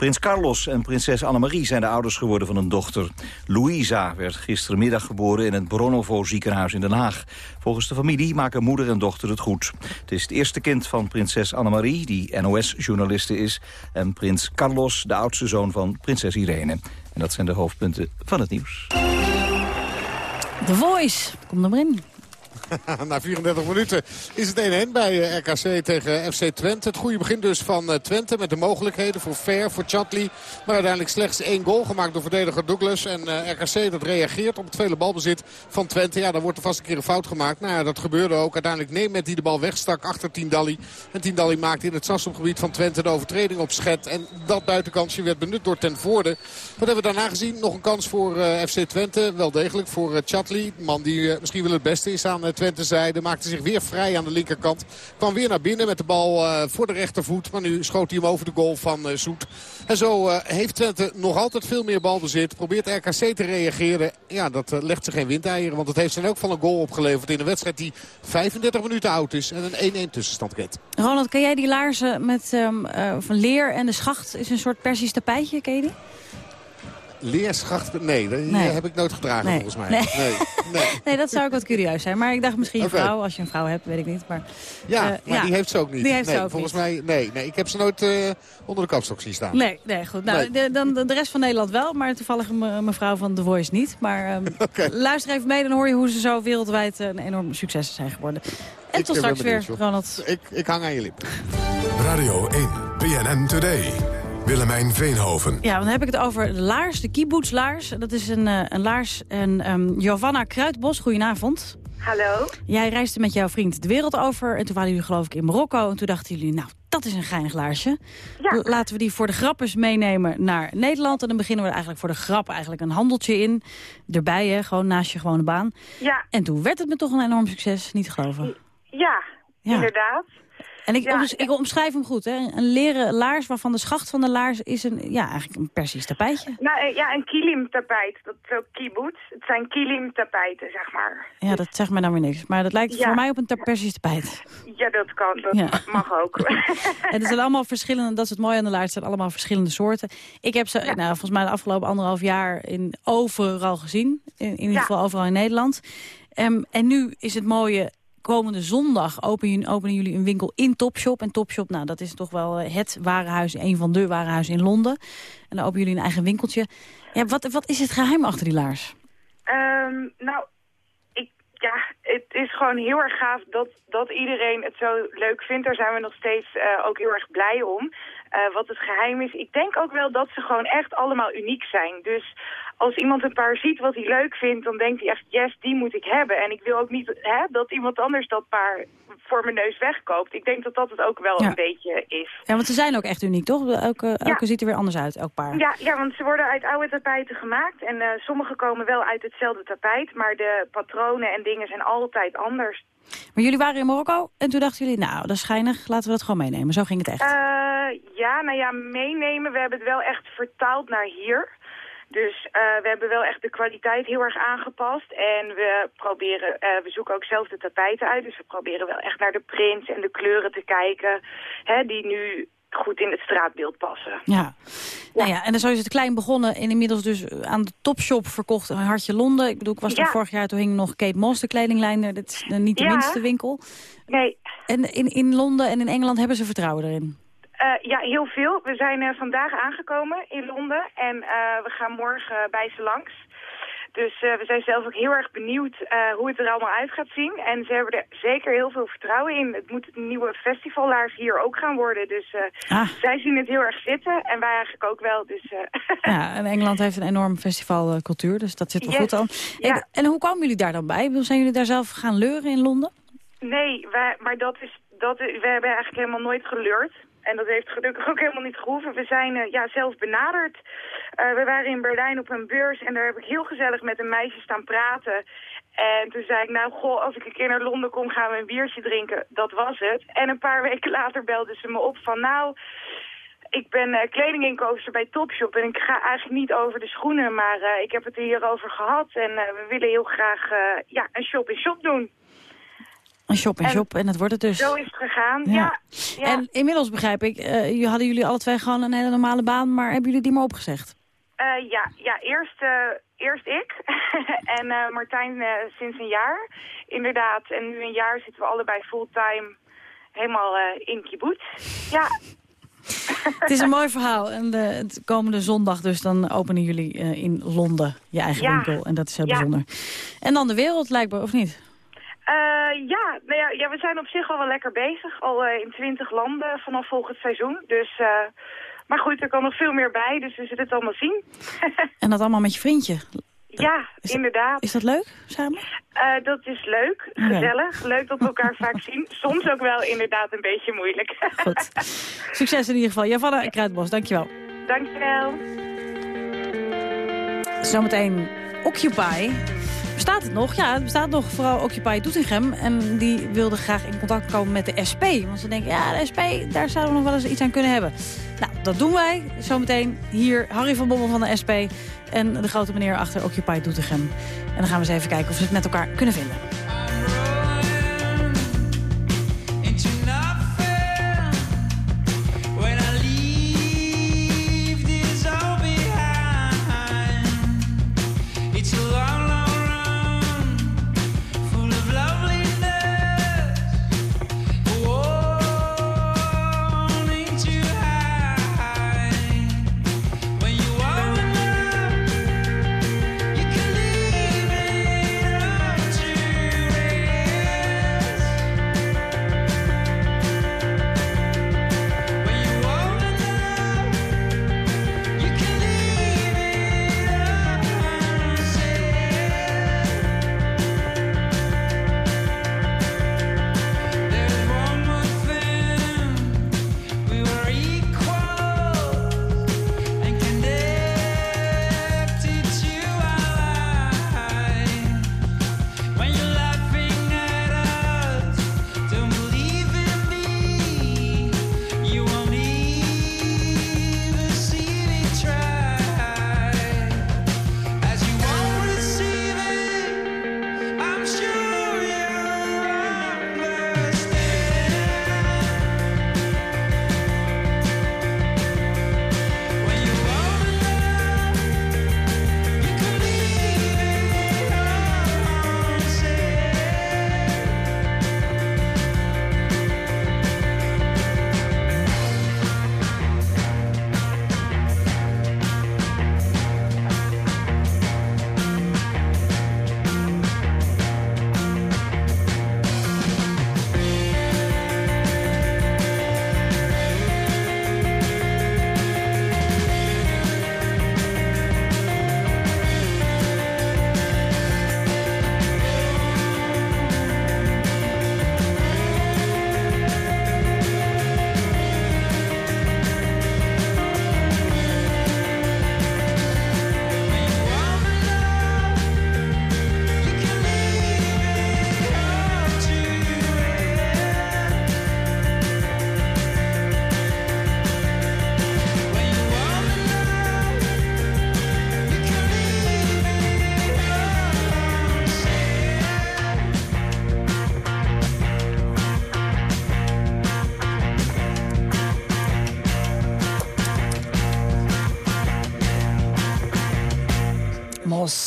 Prins Carlos en prinses Annemarie zijn de ouders geworden van een dochter. Louisa werd gistermiddag geboren in het Bronovo ziekenhuis in Den Haag. Volgens de familie maken moeder en dochter het goed. Het is het eerste kind van prinses Annemarie, die NOS-journaliste is... en prins Carlos, de oudste zoon van prinses Irene. En dat zijn de hoofdpunten van het nieuws. The Voice, kom er maar in. Na 34 minuten is het 1-1 bij eh, RKC tegen FC Twente. Het goede begin dus van eh, Twente met de mogelijkheden voor Fair, voor Chatley. Maar uiteindelijk slechts één goal gemaakt door verdediger Douglas. En eh, RKC dat reageert op het vele balbezit van Twente. Ja, dan wordt er vast een keer een fout gemaakt. Nou ja, dat gebeurde ook. Uiteindelijk neemt met die de bal wegstak achter Tindalli. En Tindalli maakte in het Sassomgebied van Twente de overtreding op Schet. En dat buitenkansje werd benut door Ten Voorde. Wat hebben we daarna gezien? Nog een kans voor FC Twente. Wel degelijk voor Chatley. Man die misschien wel het beste is aan Twente zijde. Maakte zich weer vrij aan de linkerkant. Kwam weer naar binnen met de bal uh, voor de rechtervoet. Maar nu schoot hij hem over de goal van uh, Zoet. En zo uh, heeft Twente nog altijd veel meer balbezit. Probeert RKC te reageren. Ja, dat legt zich geen windeieren. Want het heeft zijn ook van een goal opgeleverd in een wedstrijd die 35 minuten oud is. En een 1-1 tussenstand kent. Ronald, kan jij die laarzen met um, van leer en de schacht is een soort Persisch tapijtje? Ken? Leerschacht? Nee, dat nee. heb ik nooit gedragen nee. volgens mij. Nee. Nee. nee. nee. dat zou ook wat curieus zijn. Maar ik dacht misschien okay. een vrouw, als je een vrouw hebt, weet ik niet. Maar, ja, uh, maar ja. die heeft ze ook niet. Die heeft nee, ze ook volgens niet. mij, nee, nee. Ik heb ze nooit uh, onder de kapstok zien staan. Nee, nee goed. Nou, de, dan de rest van Nederland wel, maar toevallig me, mevrouw van The Voice niet. Maar um, okay. luister even mee, dan hoor je hoe ze zo wereldwijd een enorm succes zijn geworden. En ik tot straks weer, Ronald. Ik, ik hang aan je lip. Radio 1, BNN Today. Willemijn Veenhoven. Ja, dan heb ik het over de laars, de kibbutz-laars. Dat is een, uh, een laars. En um, Giovanna Kruidbos, goedenavond. Hallo. Jij reisde met jouw vriend de wereld over. En toen waren jullie geloof ik in Marokko. En toen dachten jullie, nou, dat is een geinig laarsje. Ja. Laten we die voor de grappers meenemen naar Nederland. En dan beginnen we er eigenlijk voor de grap eigenlijk een handeltje in. Erbij, hè, gewoon naast je gewone baan. Ja. En toen werd het me toch een enorm succes, niet te geloven. Ja, ja. inderdaad. En ik, ja, ik omschrijf hem goed, hè? Een leren laars waarvan de schacht van de laars is een, ja, eigenlijk een Persisch tapijtje. Nou ja, een kilim-tapijt. Dat is ook kibbutz. Het zijn kilim-tapijten, zeg maar. Ja, dat zegt mij dan weer niks. Maar dat lijkt ja. voor mij op een Persisch tapijt. Ja, dat kan. Dat ja. mag ook. en het zijn allemaal verschillende, dat is het mooie aan de laars, het zijn allemaal verschillende soorten. Ik heb ze, nou, volgens mij de afgelopen anderhalf jaar in overal gezien. In, in ieder geval overal in Nederland. Um, en nu is het mooie, komende zondag openen, openen jullie een winkel in Topshop. En Topshop, nou, dat is toch wel het warenhuis, een van de warenhuizen in Londen. En dan openen jullie een eigen winkeltje. Ja, wat, wat is het geheim achter die laars? Um, nou, ik, ja, het is gewoon heel erg gaaf dat, dat iedereen het zo leuk vindt. Daar zijn we nog steeds uh, ook heel erg blij om. Uh, wat het geheim is, ik denk ook wel dat ze gewoon echt allemaal uniek zijn. Dus als iemand een paar ziet wat hij leuk vindt, dan denkt hij echt, yes, die moet ik hebben. En ik wil ook niet hè, dat iemand anders dat paar voor mijn neus wegkoopt. Ik denk dat dat het ook wel Ja. een beetje is. Ja, want ze zijn ook echt uniek, toch? Elke, elke ziet er weer anders uit, elk paar. Ja, ja, want ze worden uit oude tapijten gemaakt. En uh, sommige komen wel uit hetzelfde tapijt. Maar de patronen en dingen zijn altijd anders. Maar jullie waren in Marokko en toen dachten jullie, nou, dat is schijnig, laten we dat gewoon meenemen. Zo ging het echt. Uh, ja, nou ja, meenemen. We hebben het wel echt vertaald naar hier. Dus uh, we hebben wel echt de kwaliteit heel erg aangepast. En we proberen, uh, we zoeken ook zelf de tapijten uit. Dus we proberen wel echt naar de prints en de kleuren te kijken. Hè, die nu goed in het straatbeeld passen. Ja. Nou ja, en dan zo is het klein begonnen. En inmiddels dus aan de topshop verkocht een Hartje Londen. Ik bedoel, ik was Ja. er vorig jaar, toen hing nog Kate Moss, de kledinglijn. Dat is niet de Ja. minste winkel. Nee. En in, in Londen en in Engeland hebben ze vertrouwen erin. Uh, ja, heel veel. We zijn uh, vandaag aangekomen in Londen en uh, we gaan morgen bij ze langs. Dus we zijn zelf ook heel erg benieuwd hoe het er allemaal uit gaat zien. En ze hebben er zeker heel veel vertrouwen in. Het moet een nieuwe festivallaars hier ook gaan worden. Dus ah. zij zien het heel erg zitten en wij eigenlijk ook wel. Dus, ja, en Engeland heeft een enorm festivalcultuur, dus dat zit wel yes. goed aan. Ja. En, en hoe komen jullie daar dan bij? Zijn jullie daar zelf gaan leuren in Londen? Nee, wij, maar dat is, dat, we hebben eigenlijk helemaal nooit geleurd. En dat heeft gelukkig ook helemaal niet gehoeven. We zijn uh, ja, zelf benaderd. Uh, we waren in Berlijn op een beurs en daar heb ik heel gezellig met een meisje staan praten. En toen zei ik, nou goh, als ik een keer naar Londen kom, gaan we een biertje drinken. Dat was het. En een paar weken later belde ze me op van, nou, ik ben uh, bij Topshop en ik ga eigenlijk niet over de schoenen, maar ik heb het hierover gehad en we willen heel graag ja, een shop-in-shop doen. Een shop-in-shop en, en dat wordt het dus. Zo is het gegaan, ja. ja, ja. En inmiddels begrijp ik, uh, hadden jullie alle twee gewoon een hele normale baan, maar hebben jullie die maar opgezegd? Uh, ja, ja, eerst, uh, eerst ik en Martijn sinds een jaar, inderdaad. En nu een jaar zitten we allebei fulltime helemaal in kibbutz. Ja. Het is een mooi verhaal. En de, komende zondag dus, dan openen jullie in Londen je eigen ja. winkel. En dat is heel ja. bijzonder. En dan de wereld lijkt me, of niet? Uh, ja, nou ja, ja, we zijn op zich al wel lekker bezig. Al uh, in twintig landen vanaf volgend seizoen. Dus, uh, maar goed, er kan nog veel meer bij, dus we zullen het allemaal zien. en dat allemaal met je vriendje? Ja, is inderdaad. Dat, is dat leuk, samen? dat is leuk, gezellig. Leuk dat we elkaar vaak zien. Soms ook wel inderdaad een beetje moeilijk. Goed. Succes in ieder geval. Javanna Kruidbos, dankjewel. Dankjewel. Zometeen Occupy. Bestaat het nog? Ja, het bestaat nog vooral Occupy Doetinchem. En die wilde graag in contact komen met de SP. Want ze denken, ja, de SP, daar zouden we nog wel eens iets aan kunnen hebben. Nou, dat doen wij. Zometeen hier Harry van Bommel van de SP. En de grote meneer achter Occupy Doetinchem. En dan gaan we eens even kijken of ze het met elkaar kunnen vinden.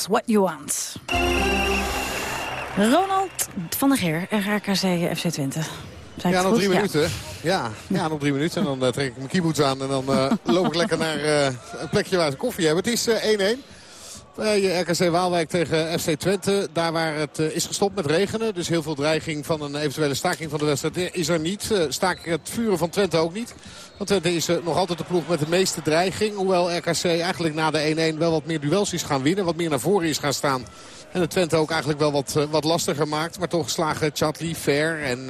What You Want. Ronald van der Geer, RKC FC Twente. ja, nog drie minuten. Ja, ja, nog drie minuten. En dan uh, trek ik mijn keyboards aan en dan uh, loop ik lekker naar uh, een plekje waar ze koffie hebben. Het is 1-1. Bij RKC Waalwijk tegen FC Twente. Daar waar het is gestopt met regenen. Dus heel veel dreiging van een eventuele staking van de wedstrijd is er niet. Staak het vuren van Twente ook niet. Want Twente is nog altijd de ploeg met de meeste dreiging. Hoewel RKC eigenlijk na de 1-1 wel wat meer duels is gaan winnen. Wat meer naar voren is gaan staan. En de Twente ook eigenlijk wel wat, eh, wat lastiger maakt. Maar toch slagen Chatli, Ver en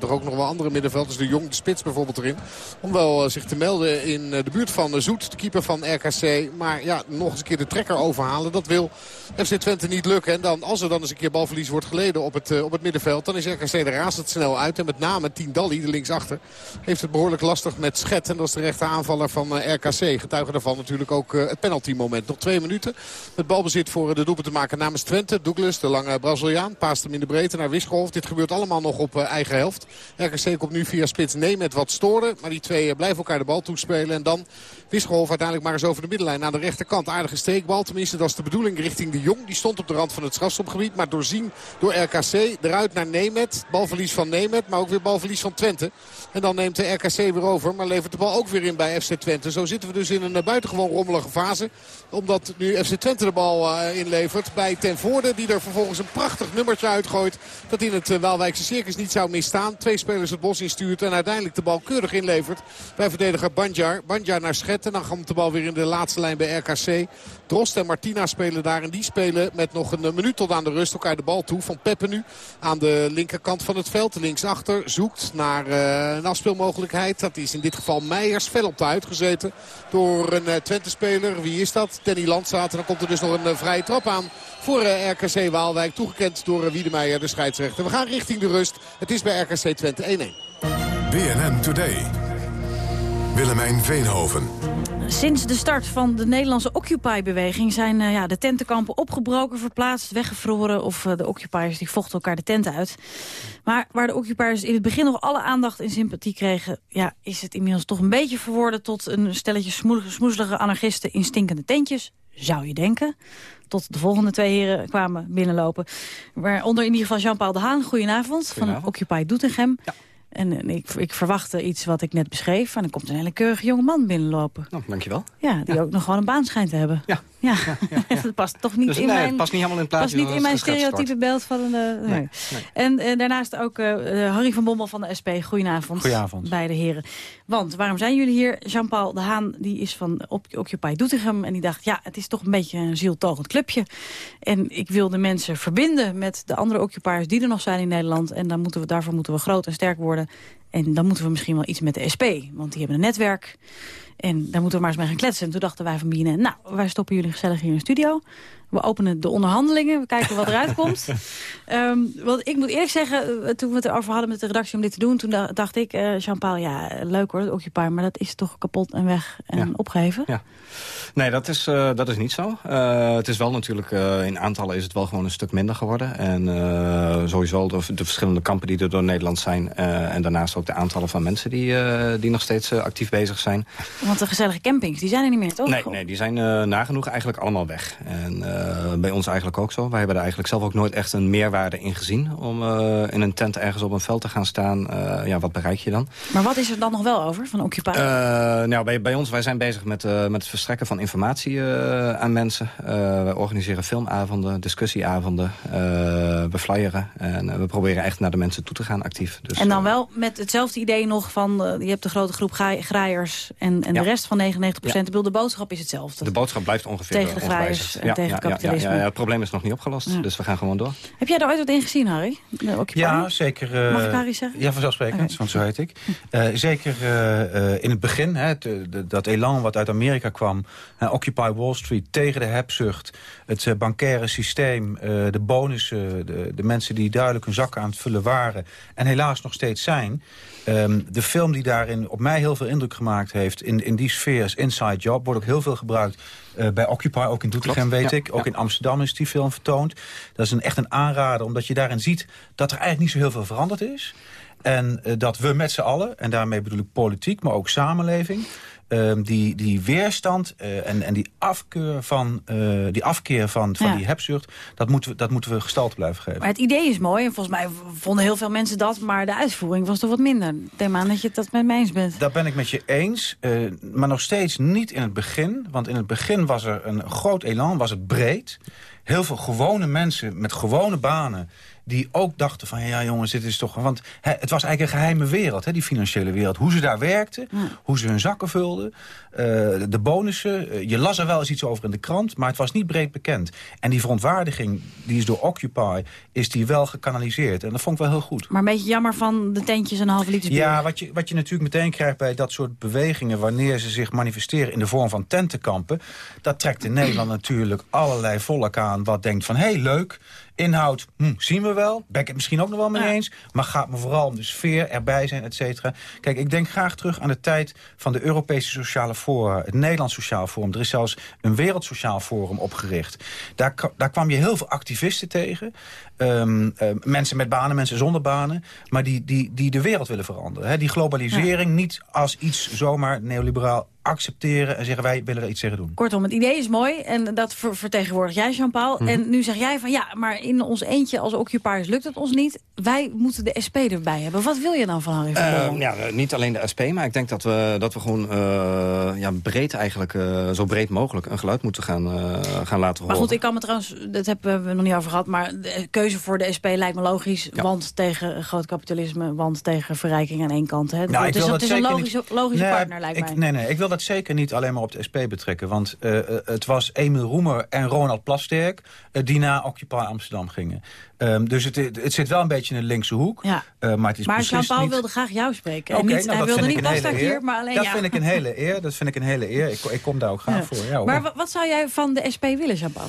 er ook nog wel andere middenvelders. De Jong, de Spits bijvoorbeeld erin. Om wel uh, zich te melden in de buurt van Zoet, de keeper van RKC. Maar ja, nog eens een keer de trekker overhalen. Dat wil FC Twente niet lukken. En dan, als er dan eens een keer balverlies wordt geleden op het, op het middenveld... dan is RKC er razendsnel uit. En met name Tiendalli, de linksachter, heeft het behoorlijk lastig met Schet. En dat is de rechte aanvaller van RKC. Getuigen daarvan natuurlijk ook het penalty moment. Nog twee minuten. Het balbezit voor de doelpunt te maken namens Twente. Twente. Douglas, de lange Braziliaan, paast hem in de breedte naar Wischolf. Dit gebeurt allemaal nog op uh, eigen helft. RKC komt nu via spits nee met wat storen. Maar die twee uh, blijven elkaar de bal toespelen. En dan Wischolf uiteindelijk maar eens over de middenlijn aan de rechterkant. Aardige steekbal, tenminste dat is de bedoeling richting de Jong. Die stond op de rand van het strafstopgebied, maar doorzien door RKC. Eruit naar Nemet, balverlies van Nemet, maar ook weer balverlies van Twente. En dan neemt de RKC weer over, maar levert de bal ook weer in bij FC Twente. Zo zitten we dus in een uh, buitengewoon rommelige fase. Omdat nu FC Twente de bal inlevert bij Ten Voorde. Die er vervolgens een prachtig nummertje uitgooit. Dat in het Waalwijkse circus niet zou misstaan. Twee spelers het bos instuurt en uiteindelijk de bal keurig inlevert. Bij verdediger Banjar. Banjar naar Schet. En dan komt de bal weer in de laatste lijn bij RKC. Drost en Martina spelen daar. En die spelen met nog een minuut tot aan de rust elkaar de bal toe. Van Peppe nu aan de linkerkant van het veld. Linksachter zoekt naar uh, een afspeelmogelijkheid. Dat is in dit geval Meijers. Fel op de uitgezeten door een uh, Twente-speler. Wie is dat? Danny Landzaat. En dan komt er dus nog een uh, vrije trap aan voor RKC Waalwijk. Toegekend door Wiedemeijer, de scheidsrechter. We gaan richting de rust. Het is bij RKC Twente 1-1. BNN Today. Willemijn Veenhoven. Sinds de start van de Nederlandse Occupy-beweging... zijn uh, ja, de tentenkampen opgebroken, verplaatst, weggevroren... of uh, de occupiers die vochten elkaar de tenten uit. Maar waar de occupiers in het begin nog alle aandacht en sympathie kregen... Ja, is het inmiddels toch een beetje verworden... tot een stelletje smoezelige anarchisten in stinkende tentjes, zou je denken. Tot de volgende twee heren kwamen binnenlopen. Waaronder in ieder geval Jean-Paul de Haan. Goedenavond, Goedenavond. van Occupy Doetinchem. Ja. En, ik, ik, verwachtte iets wat ik net beschreef. En dan komt een hele keurige jonge man binnenlopen. Oh, dankjewel. Ja, die ook nog gewoon een baan schijnt te hebben. Ja. Ja, ja, ja, dat past toch niet dus, in nee, mijn... Het past niet helemaal in het plaatje. past niet in mijn stereotype beeld van een... Uh, nee, nee. En uh, daarnaast ook uh, Harry van Bommel van de SP. Goedenavond. Goedenavond. Beide heren. Want waarom zijn jullie hier? Jean-Paul de Haan die is van Occupy Doetinchem. En die dacht, ja, het is toch een beetje een zieltogend clubje. En ik wil de mensen verbinden met de andere occupiers die er nog zijn in Nederland. En dan moeten we, daarvoor moeten we groot en sterk worden. En dan moeten we misschien wel iets met de SP. Want die hebben een netwerk. En daar moeten we maar eens mee gaan kletsen. En toen dachten wij van BNN, nou, wij stoppen jullie gezellig hier in de studio. We openen de onderhandelingen, we kijken wat eruit komt. Um, want ik moet eerlijk zeggen, toen we het erover hadden met de redactie om dit te doen... toen dacht ik, uh, Jean-Paul, ja, leuk hoor, het Occupy... maar dat is toch kapot en weg en ja. opgeheven? Ja. Nee, dat is, uh, dat is niet zo. Uh, het is wel natuurlijk, in aantallen is het wel gewoon een stuk minder geworden. En sowieso de, de, verschillende kampen die er door Nederland zijn. en daarnaast ook de aantallen van mensen die, die nog steeds actief bezig zijn. Want de gezellige campings, die zijn er niet meer, toch? Nee, nee die zijn nagenoeg eigenlijk allemaal weg. En bij ons eigenlijk ook zo. Wij hebben er eigenlijk zelf ook nooit echt een meerwaarde in gezien... om in een tent ergens op een veld te gaan staan. ja, wat bereik je dan? Maar wat is er dan nog wel over van Occupy? nou, bij, bij ons, wij zijn bezig met, met het verstrekken van informatie aan mensen. We organiseren filmavonden, discussieavonden. We flyeren en we proberen echt naar de mensen toe te gaan actief. Dus, en dan wel met hetzelfde idee nog van... je hebt de grote groep graaiers en, en ja. de rest van 99 procent. Ja. De boodschap is hetzelfde. De boodschap blijft ongeveer Tegen de graaiers en ja, tegen kapitalisme. Ja, het probleem is nog niet opgelost, dus we gaan gewoon door. Heb jij er ooit wat in gezien, Harry? Ja, zeker. Mag ik Harry zeggen? Ja, vanzelfsprekend, okay. want zo heet ik. zeker in het begin, hè, dat elan wat uit Amerika kwam... Occupy Wall Street tegen de hebzucht. Het uh, bankaire systeem, uh, de bonussen, de, de, mensen die duidelijk hun zakken aan het vullen waren... en helaas nog steeds zijn. Um, de film die daarin op mij heel veel indruk gemaakt heeft... in, in die sfeer is Inside Job, wordt ook heel veel gebruikt... Uh, bij Occupy, ook in Doetinchem weet ja, ik. Ook ja. in Amsterdam is die film vertoond. Dat is een, echt een aanrader, omdat je daarin ziet... dat er eigenlijk niet zo heel veel veranderd is... En uh, dat we met z'n allen, en daarmee bedoel ik politiek, maar ook samenleving... Um, die, die weerstand uh, en, en die afkeur van, uh, die, afkeer van, van Ja. die hebzucht... Dat moeten, we, dat moeten we gestalte blijven geven. Maar het idee is mooi en volgens mij vonden heel veel mensen dat... maar de uitvoering was toch wat minder. Denk aan dat je het dat met mij eens bent. Daar ben ik met je eens, uh, maar nog steeds niet in het begin. Want in het begin was er een groot elan, was het breed. Heel veel gewone mensen met gewone banen die ook dachten van, ja jongens, dit is toch... Want het was eigenlijk een geheime wereld, hè, die financiële wereld. Hoe ze daar werkten, hoe ze hun zakken vulden, uh, de bonussen. Uh, je las er wel eens iets over in de krant, maar het was niet breed bekend. En die verontwaardiging, die is door Occupy, is die wel gekanaliseerd. En dat vond ik wel heel goed. Maar een beetje jammer van de tentjes en een halve liter bier. Ja, wat je, wat je natuurlijk meteen krijgt bij dat soort bewegingen... wanneer ze zich manifesteren in de vorm van tentenkampen... dat trekt in Nederland natuurlijk allerlei volk aan... wat denkt van, hé, hey, leuk... Inhoud, hm, zien we wel. Ben ik het misschien ook nog wel mee Ja. eens. Maar gaat me vooral om de sfeer erbij zijn, et cetera. Kijk, ik denk graag terug aan de tijd van de Europese Sociale Fora. Het Nederlands Sociaal Forum. Er is zelfs een Wereld Sociaal Forum opgericht. Daar, daar kwam je heel veel activisten tegen. Ehm, eh, mensen met banen, mensen zonder banen. Maar die, die, die de wereld willen veranderen. Hè. Die globalisering niet als iets zomaar neoliberaal accepteren en zeggen wij willen er iets tegen doen. Kortom, het idee is mooi en dat ver vertegenwoordig jij, Jean-Paul. Mhm. En nu zeg jij van ja, maar in ons eentje als occupiers lukt het ons niet. Wij moeten de SP erbij hebben. Wat wil je dan van Harry van Eh, Bommel? ja, eh, niet alleen de SP, maar ik denk dat we, dat we gewoon eh, ja, breed eigenlijk, eh, zo breed mogelijk, een geluid moeten gaan, gaan laten horen. Maar goed, ik kan me trouwens, dat hebben we nog niet over gehad... maar de keuze voor de SP lijkt me logisch. Want tegen groot kapitalisme, want tegen verrijking aan één kant. Hè. Nou, ik het is, het is een logische, niet- logische Nee, partner, lijkt ik, mij. Nee, nee, ik wil dat zeker niet alleen maar op de SP betrekken. Want eh, eh, het was Emil Roemer en Ronald Plasterk... eh, die naar Occupy Amsterdam gingen. Ehm, dus het, het zit wel een beetje in de linkse hoek. Ja. eh, maar het is Maar Jean-Paul niet... wilde graag jou spreken. Oké, en niet, nou, hij dat wilde vind niet ik een hele Bastak eer. hier, maar alleen Dat ja. vind ik een hele eer. Dat vind ik een hele eer. Ik, ik kom daar ook graag Ja. voor. Maar wa- wat zou jij van de SP willen, Jean-Paul?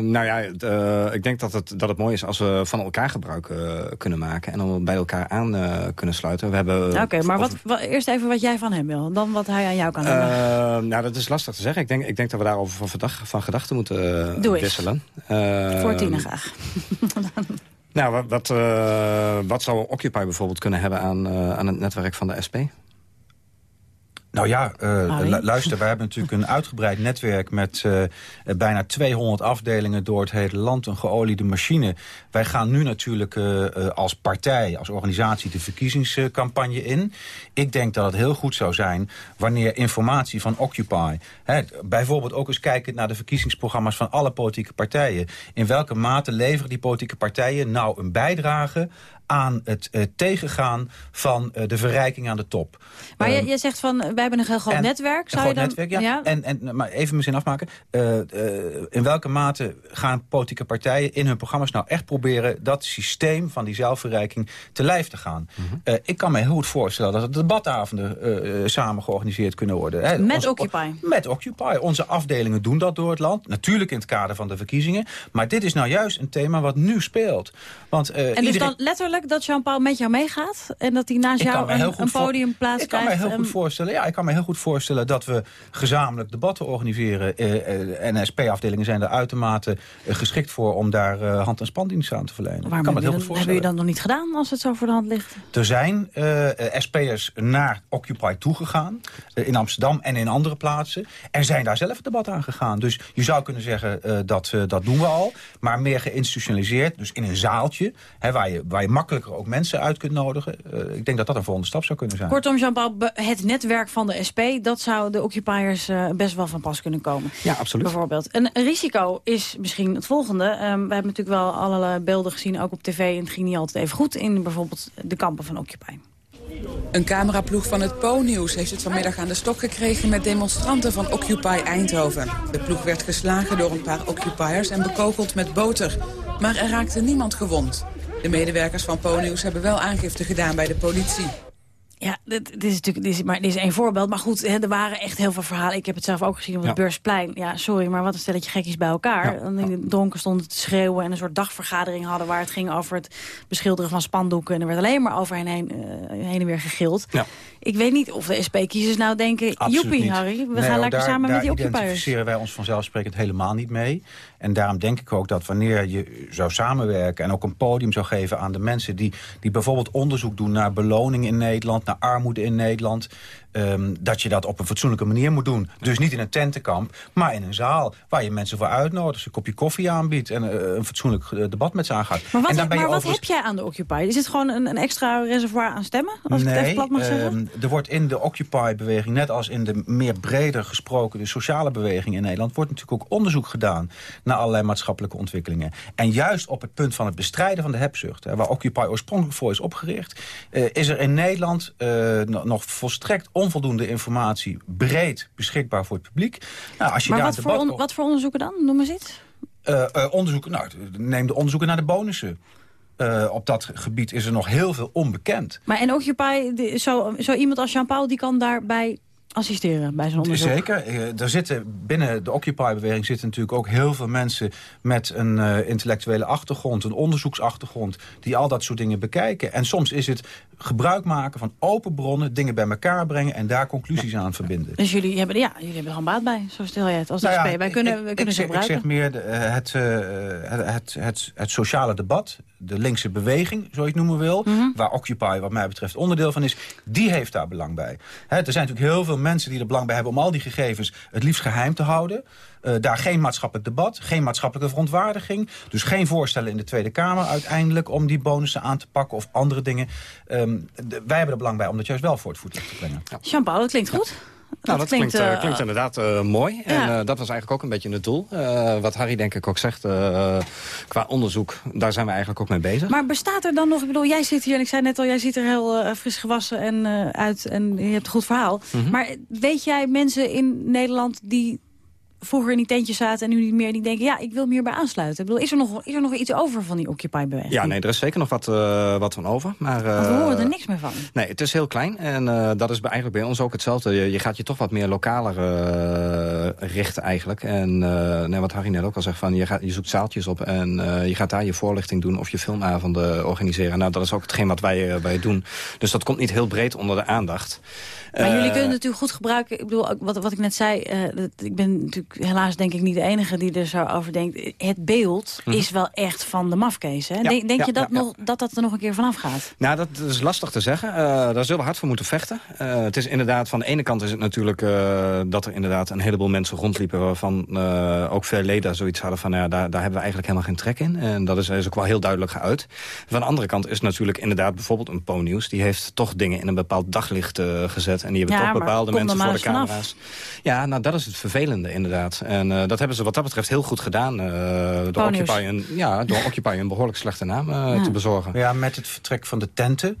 Nou ja, eh, ik denk dat het, dat het mooi is als we van elkaar gebruik eh, kunnen maken... en dan bij elkaar aan eh, kunnen sluiten. We hebben, Oké, maar wat, wat- eerst even wat jij van hem wil. Dan wat hij aan jou kan hebben. Eh, nou, dat is lastig te zeggen. Ik denk, ik denk dat we daarover van, van gedachten moeten eh, Doe wisselen. Eh, Voor Tina graag. Nou, wat, wat, eh, wat zou Occupy bijvoorbeeld kunnen hebben aan, eh, aan het netwerk van de SP? Nou ja, eh, luister, wij hebben natuurlijk een uitgebreid netwerk... met eh, eh, bijna 200 afdelingen door het hele land, een geoliede machine. Wij gaan nu natuurlijk als partij, als organisatie de verkiezingscampagne in. Ik denk dat het heel goed zou zijn wanneer informatie van Occupy... Hè, bijvoorbeeld ook eens kijken naar de verkiezingsprogramma's van alle politieke partijen. In welke mate leveren die politieke partijen nou een bijdrage aan het eh, tegengaan van eh, de verrijking aan de top. Maar Ehm, je, je zegt van, wij hebben een heel groot netwerk. een Zou groot je dan, netwerk, ja. En, en, maar even mijn zin afmaken. Eh, eh, in welke mate gaan politieke partijen in hun programma's nou echt proberen... dat systeem van die zelfverrijking te lijf te gaan? Mhm. Eh, ik kan me heel goed voorstellen dat er debatavonden eh, eh, samen georganiseerd kunnen worden. Hè. Met Onze- Occupy. Met Occupy. Onze afdelingen doen dat door het land. Natuurlijk in het kader van de verkiezingen. Maar dit is nou juist een thema wat nu speelt. Want, eh, en dus iedereen- dan letterlijk dat Jean-Paul met jou meegaat? En dat hij naast Ik jou een, podium plaats ik kan me krijgt? heel en- goed voorstellen. Ja, ik kan me heel goed voorstellen dat we gezamenlijk debatten organiseren. Eh, eh, NSP-afdelingen zijn er uitermate eh, geschikt voor om daar eh, hand- en spandienst aan te verlenen. ik Waarom kan me heel dan- goed hebben jullie voorstellen. dat nog niet gedaan als het zo voor de hand ligt? Er zijn SP'ers naar Occupy toegegaan. in Amsterdam en in andere plaatsen. En zijn daar zelf het debat aan gegaan. Dus je zou kunnen zeggen, eh, dat, dat doen we al. Maar meer geïnstitutionaliseerd. Dus in een zaaltje. Hè, waar, je, waar je makkelijker ook mensen uit kunt nodigen. Eh, ik denk dat dat een volgende stap zou kunnen zijn. Kortom, Jean-Paul, het netwerk van de SP... dat zou de occupiers eh, best wel van pas kunnen komen. Ja, absoluut. Bijvoorbeeld. Een risico is misschien het volgende. Ehm, we hebben natuurlijk wel allerlei beelden gezien, ook op tv... en het ging niet altijd even goed in bijvoorbeeld de kampen van Occupy. Een cameraploeg van het Po-nieuws heeft het vanmiddag aan de stok gekregen met demonstranten van Occupy Eindhoven. De ploeg werd geslagen door een paar Occupiers en bekogeld met boter. Maar er raakte niemand gewond. De medewerkers van Po-nieuws hebben wel aangifte gedaan bij de politie. Ja, dit, dit is natuurlijk dit is, maar dit is één voorbeeld. Maar goed, hè, er waren echt heel veel verhalen. Ik heb het zelf ook gezien op het Ja. Beursplein. Ja, sorry, maar wat een stelletje gekkies bij elkaar. En die dronken stonden te schreeuwen en een soort dagvergadering hadden... waar het ging over het beschilderen van spandoeken. En er werd alleen maar over hen heen, eh, heen en weer gegild. Ja. Ik weet niet of de SP-kiezers nou denken... Absoluut joepie, niet. Harry, we Nee, gaan lekker daar- samen met die Daar occupiers. identificeren wij ons vanzelfsprekend helemaal niet mee. En daarom denk ik ook dat wanneer je zou samenwerken... en ook een podium zou geven aan de mensen... die, die bijvoorbeeld onderzoek doen naar beloning in Nederland... naar armoede in Nederland... ehm, dat je dat op een fatsoenlijke manier moet doen. Dus niet in een tentenkamp, maar in een zaal... waar je mensen voor uitnodigt, ze een kopje koffie aanbiedt... en eh, een fatsoenlijk eh, debat met ze aangaat. Maar wat, en dan ben je maar wat overigens- heb jij aan de Occupy? Is het gewoon een, een extra reservoir aan stemmen? Als ik het even plat mag zeggen? ehm, er wordt in de Occupy-beweging, net als in de meer breder gesproken... de sociale beweging in Nederland... wordt natuurlijk ook onderzoek gedaan naar allerlei maatschappelijke ontwikkelingen. En juist op het punt van het bestrijden van de hebzucht... Hè, waar Occupy oorspronkelijk voor is opgericht... eh, is er in Nederland eh, no- nog volstrekt onvoldoende informatie... breed beschikbaar voor het publiek. Nou, als je Maar daar wat voor, on- wat voor onderzoeken dan? Noem eens iets. eh, onderzoeken, nou, neem de onderzoeken naar de bonussen. Eh, op dat gebied is er nog heel veel onbekend. Maar en Occupy, die- zo, zo iemand als Jean-Paul... die kan daarbij assisteren bij zo'n onderzoek? Zeker. Eh, Er zitten, binnen de Occupy-beweging zitten natuurlijk ook heel veel mensen... met een eh, intellectuele achtergrond, een onderzoeksachtergrond... die al dat soort dingen bekijken. En soms is het gebruik maken van open bronnen... dingen bij elkaar brengen en daar conclusies aan verbinden. Dus jullie hebben, ja, jullie hebben er gewoon baat bij, zo stel jij het, als Nou ja, SP. Wij kunnen, ik- we ik kunnen ze zeg, ik gebruiken. zeg meer de, eh, het, het, het, het, het sociale debat, de linkse beweging, zo je het noemen wil... Mhm. waar Occupy wat mij betreft onderdeel van is, die heeft daar belang bij. Er zijn natuurlijk heel veel mensen die er belang bij hebben... om al die gegevens het liefst geheim te houden. Uh, daar geen maatschappelijk debat, geen maatschappelijke verontwaardiging. Dus geen voorstellen in de Tweede Kamer uiteindelijk... om die bonussen aan te pakken of andere dingen. Um, de, wij hebben er belang bij om dat juist wel voor het voetlicht te brengen. Ja. Jean-Paul, dat klinkt goed. Nou, dat, klinkt, klinkt, uh, klinkt inderdaad uh, mooi. En uh, dat was eigenlijk ook een beetje het doel. wat Harry denk ik ook zegt, qua onderzoek, daar zijn we eigenlijk ook mee bezig. Maar bestaat er dan nog, ik bedoel, jij zit hier en ik zei net al, jij ziet er heel fris gewassen en, uit en je hebt een goed verhaal. Mm -hmm. Maar weet jij mensen in Nederland die vroeger in die tentjes zaten en nu niet meer... die denken, ja, ik wil me hierbij aansluiten. Ik bedoel, is, er nog, is er nog iets over van die Occupy-beweging? Ja, nee, er is zeker nog wat, uh, wat van over. Maar, uh, we horen er niks meer van. Nee, het is heel klein. En uh, dat is eigenlijk bij ons ook hetzelfde. Je, je gaat je toch wat meer lokaler richten eigenlijk. En nee, wat Harry net ook al zegt, van, je, gaat, je zoekt zaaltjes op... en je gaat daar je voorlichting doen of je filmavonden organiseren. Nou, dat is ook hetgeen wat wij, wij doen. Dus dat komt niet heel breed onder de aandacht. Maar jullie kunnen het natuurlijk goed gebruiken. Ik bedoel, wat, wat ik net zei, dat, ik ben natuurlijk helaas denk ik niet de enige die er zo over denkt. Het beeld -hmm. is wel echt van de mafkees. Hè? Denk je dat, nog, dat dat er nog een keer vanaf gaat? Nou, dat is lastig te zeggen. Uh, daar zullen we hard voor moeten vechten. Het is inderdaad, van de ene kant is het natuurlijk dat er inderdaad een heleboel mensen rondliepen... waarvan ook veel leden zoiets hadden van, ja, daar, daar hebben we eigenlijk helemaal geen trek in. En dat is, is ook wel heel duidelijk geuit. Van de andere kant is natuurlijk inderdaad bijvoorbeeld een Po-nieuws... die heeft toch dingen in een bepaald daglicht gezet. En die hebben toch bepaalde mensen voor de camera's. Vanaf. Ja, nou, dat is het vervelende inderdaad. En dat hebben ze wat dat betreft heel goed gedaan. Uh, door, Occupy een, ja, door Occupy een behoorlijk slechte naam uh, ja. te bezorgen. Ja, met het vertrek van de tenten...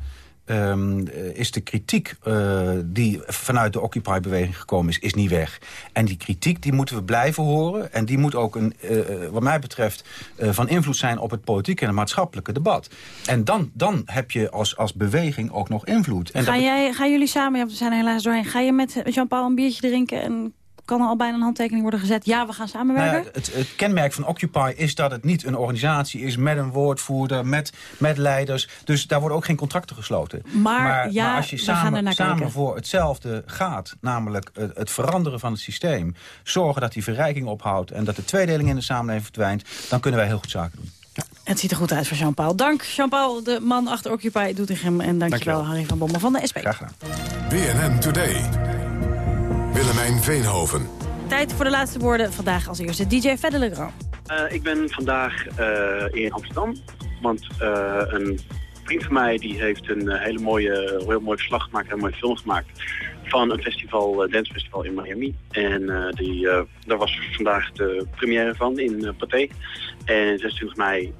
Um, is de kritiek uh, die vanuit de Occupy-beweging gekomen is, is niet weg. En die kritiek die moeten we blijven horen. En die moet ook, een, uh, wat mij betreft, uh, van invloed zijn op het politieke en het maatschappelijke debat. En dan, dan heb je als, als beweging ook nog invloed. En ga, jij, gaan jullie samen, ja, we zijn helaas doorheen, ga je met Jean-Paul een biertje drinken en kan er al bijna een handtekening worden gezet. Ja, we gaan samenwerken. Nou ja, het, het, kenmerk van Occupy is dat het niet een organisatie is... met een woordvoerder, met, met leiders. Dus daar worden ook geen contracten gesloten. Maar, maar, ja, maar als je samen, samen voor hetzelfde gaat... namelijk het, het, veranderen van het systeem... zorgen dat die verrijking ophoudt... en dat de tweedeling in de samenleving verdwijnt... dan kunnen wij heel goed zaken doen. Ja. Het ziet er goed uit voor Jean-Paul. Dank Jean-Paul, de man achter Occupy Doetinchem. En dankjewel, dankjewel. Harry van Bommel van de SP. Graag gedaan. BNN Today. Willemijn Veenhoven. Tijd voor de laatste woorden. Vandaag als eerste DJ Fedelegrand. Uh, ik ben vandaag uh, in Amsterdam. Want uh, een vriend van mij die heeft een hele mooie, heel mooi verslag gemaakt, een mooie film gemaakt van een festival, uh, dancefestival in Miami. En uh, die, uh, daar was vandaag de première van in uh, Pathé. En 26 mei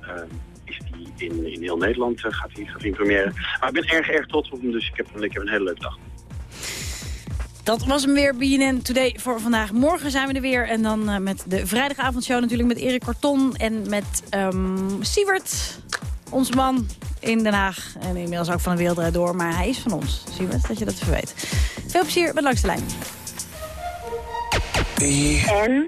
is die in, in heel Nederland, gaat hij gaat in première. Maar ik ben erg, erg trots op hem, dus ik heb, ik heb een hele leuke dag. Dat was hem weer, BNN Today voor vandaag. Morgen zijn we er weer. En dan uh, met de vrijdagavondshow natuurlijk met Erik Korton en met um, Siewert, ons man in Den Haag. En inmiddels ook van de wereld door, maar hij is van ons. Siewert, dat je dat even weet. Veel plezier met Langs de Lijn. En?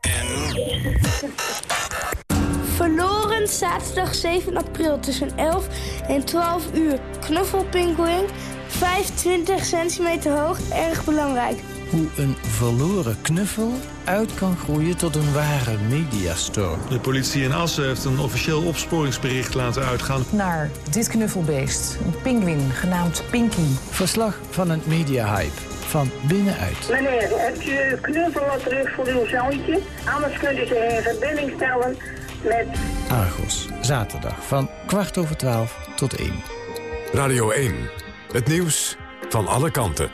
Verloren zaterdag 7 april tussen 11 en 12 uur. Knuffelpinguïn 25 centimeter hoog, erg belangrijk. Hoe een verloren knuffel uit kan groeien tot een ware mediastorm. De politie in Assen heeft een officieel opsporingsbericht laten uitgaan. Naar dit knuffelbeest, een pinguïn genaamd Pinky. Verslag van een mediahype van binnenuit. Meneer, hebt u knuffel wat terug voor uw zoontje? Anders kunt u ze in verbinding stellen met... Argos, zaterdag van kwart over twaalf tot één. Radio 1. Het nieuws van alle kanten.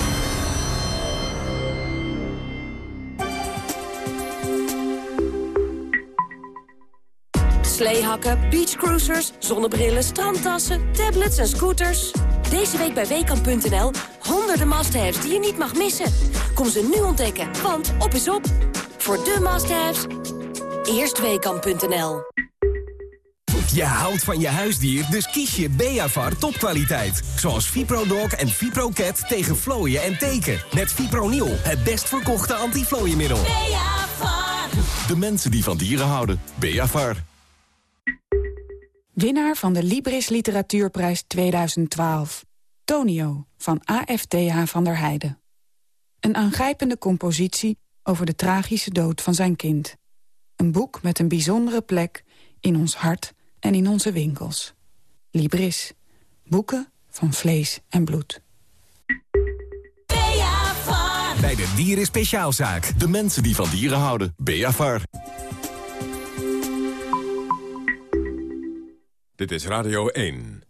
Sleehakken, beachcruisers, zonnebrillen, strandtassen, tablets en scooters. Deze week bij Weekamp.nl honderden must-haves die je niet mag missen. Kom ze nu ontdekken, want op is op. Voor de must-haves, eerst Weekamp.nl. Je houdt van je huisdier, dus kies je Beavar topkwaliteit. Zoals ViproDog en ViproCat tegen vlooien en teken. Met Fipronil, het best verkochte antiflooiemiddel. Beavar. De mensen die van dieren houden. Beavar. Winnaar van de Libris Literatuurprijs 2012. Tonio van AFTH van der Heijden. Een aangrijpende compositie over de tragische dood van zijn kind. Een boek met een bijzondere plek in ons hart en in onze winkels. Libris. Boeken van vlees en bloed. bij de Dieren Speciaalzaak. De mensen die van dieren houden. Beavar. Dit is Radio 1.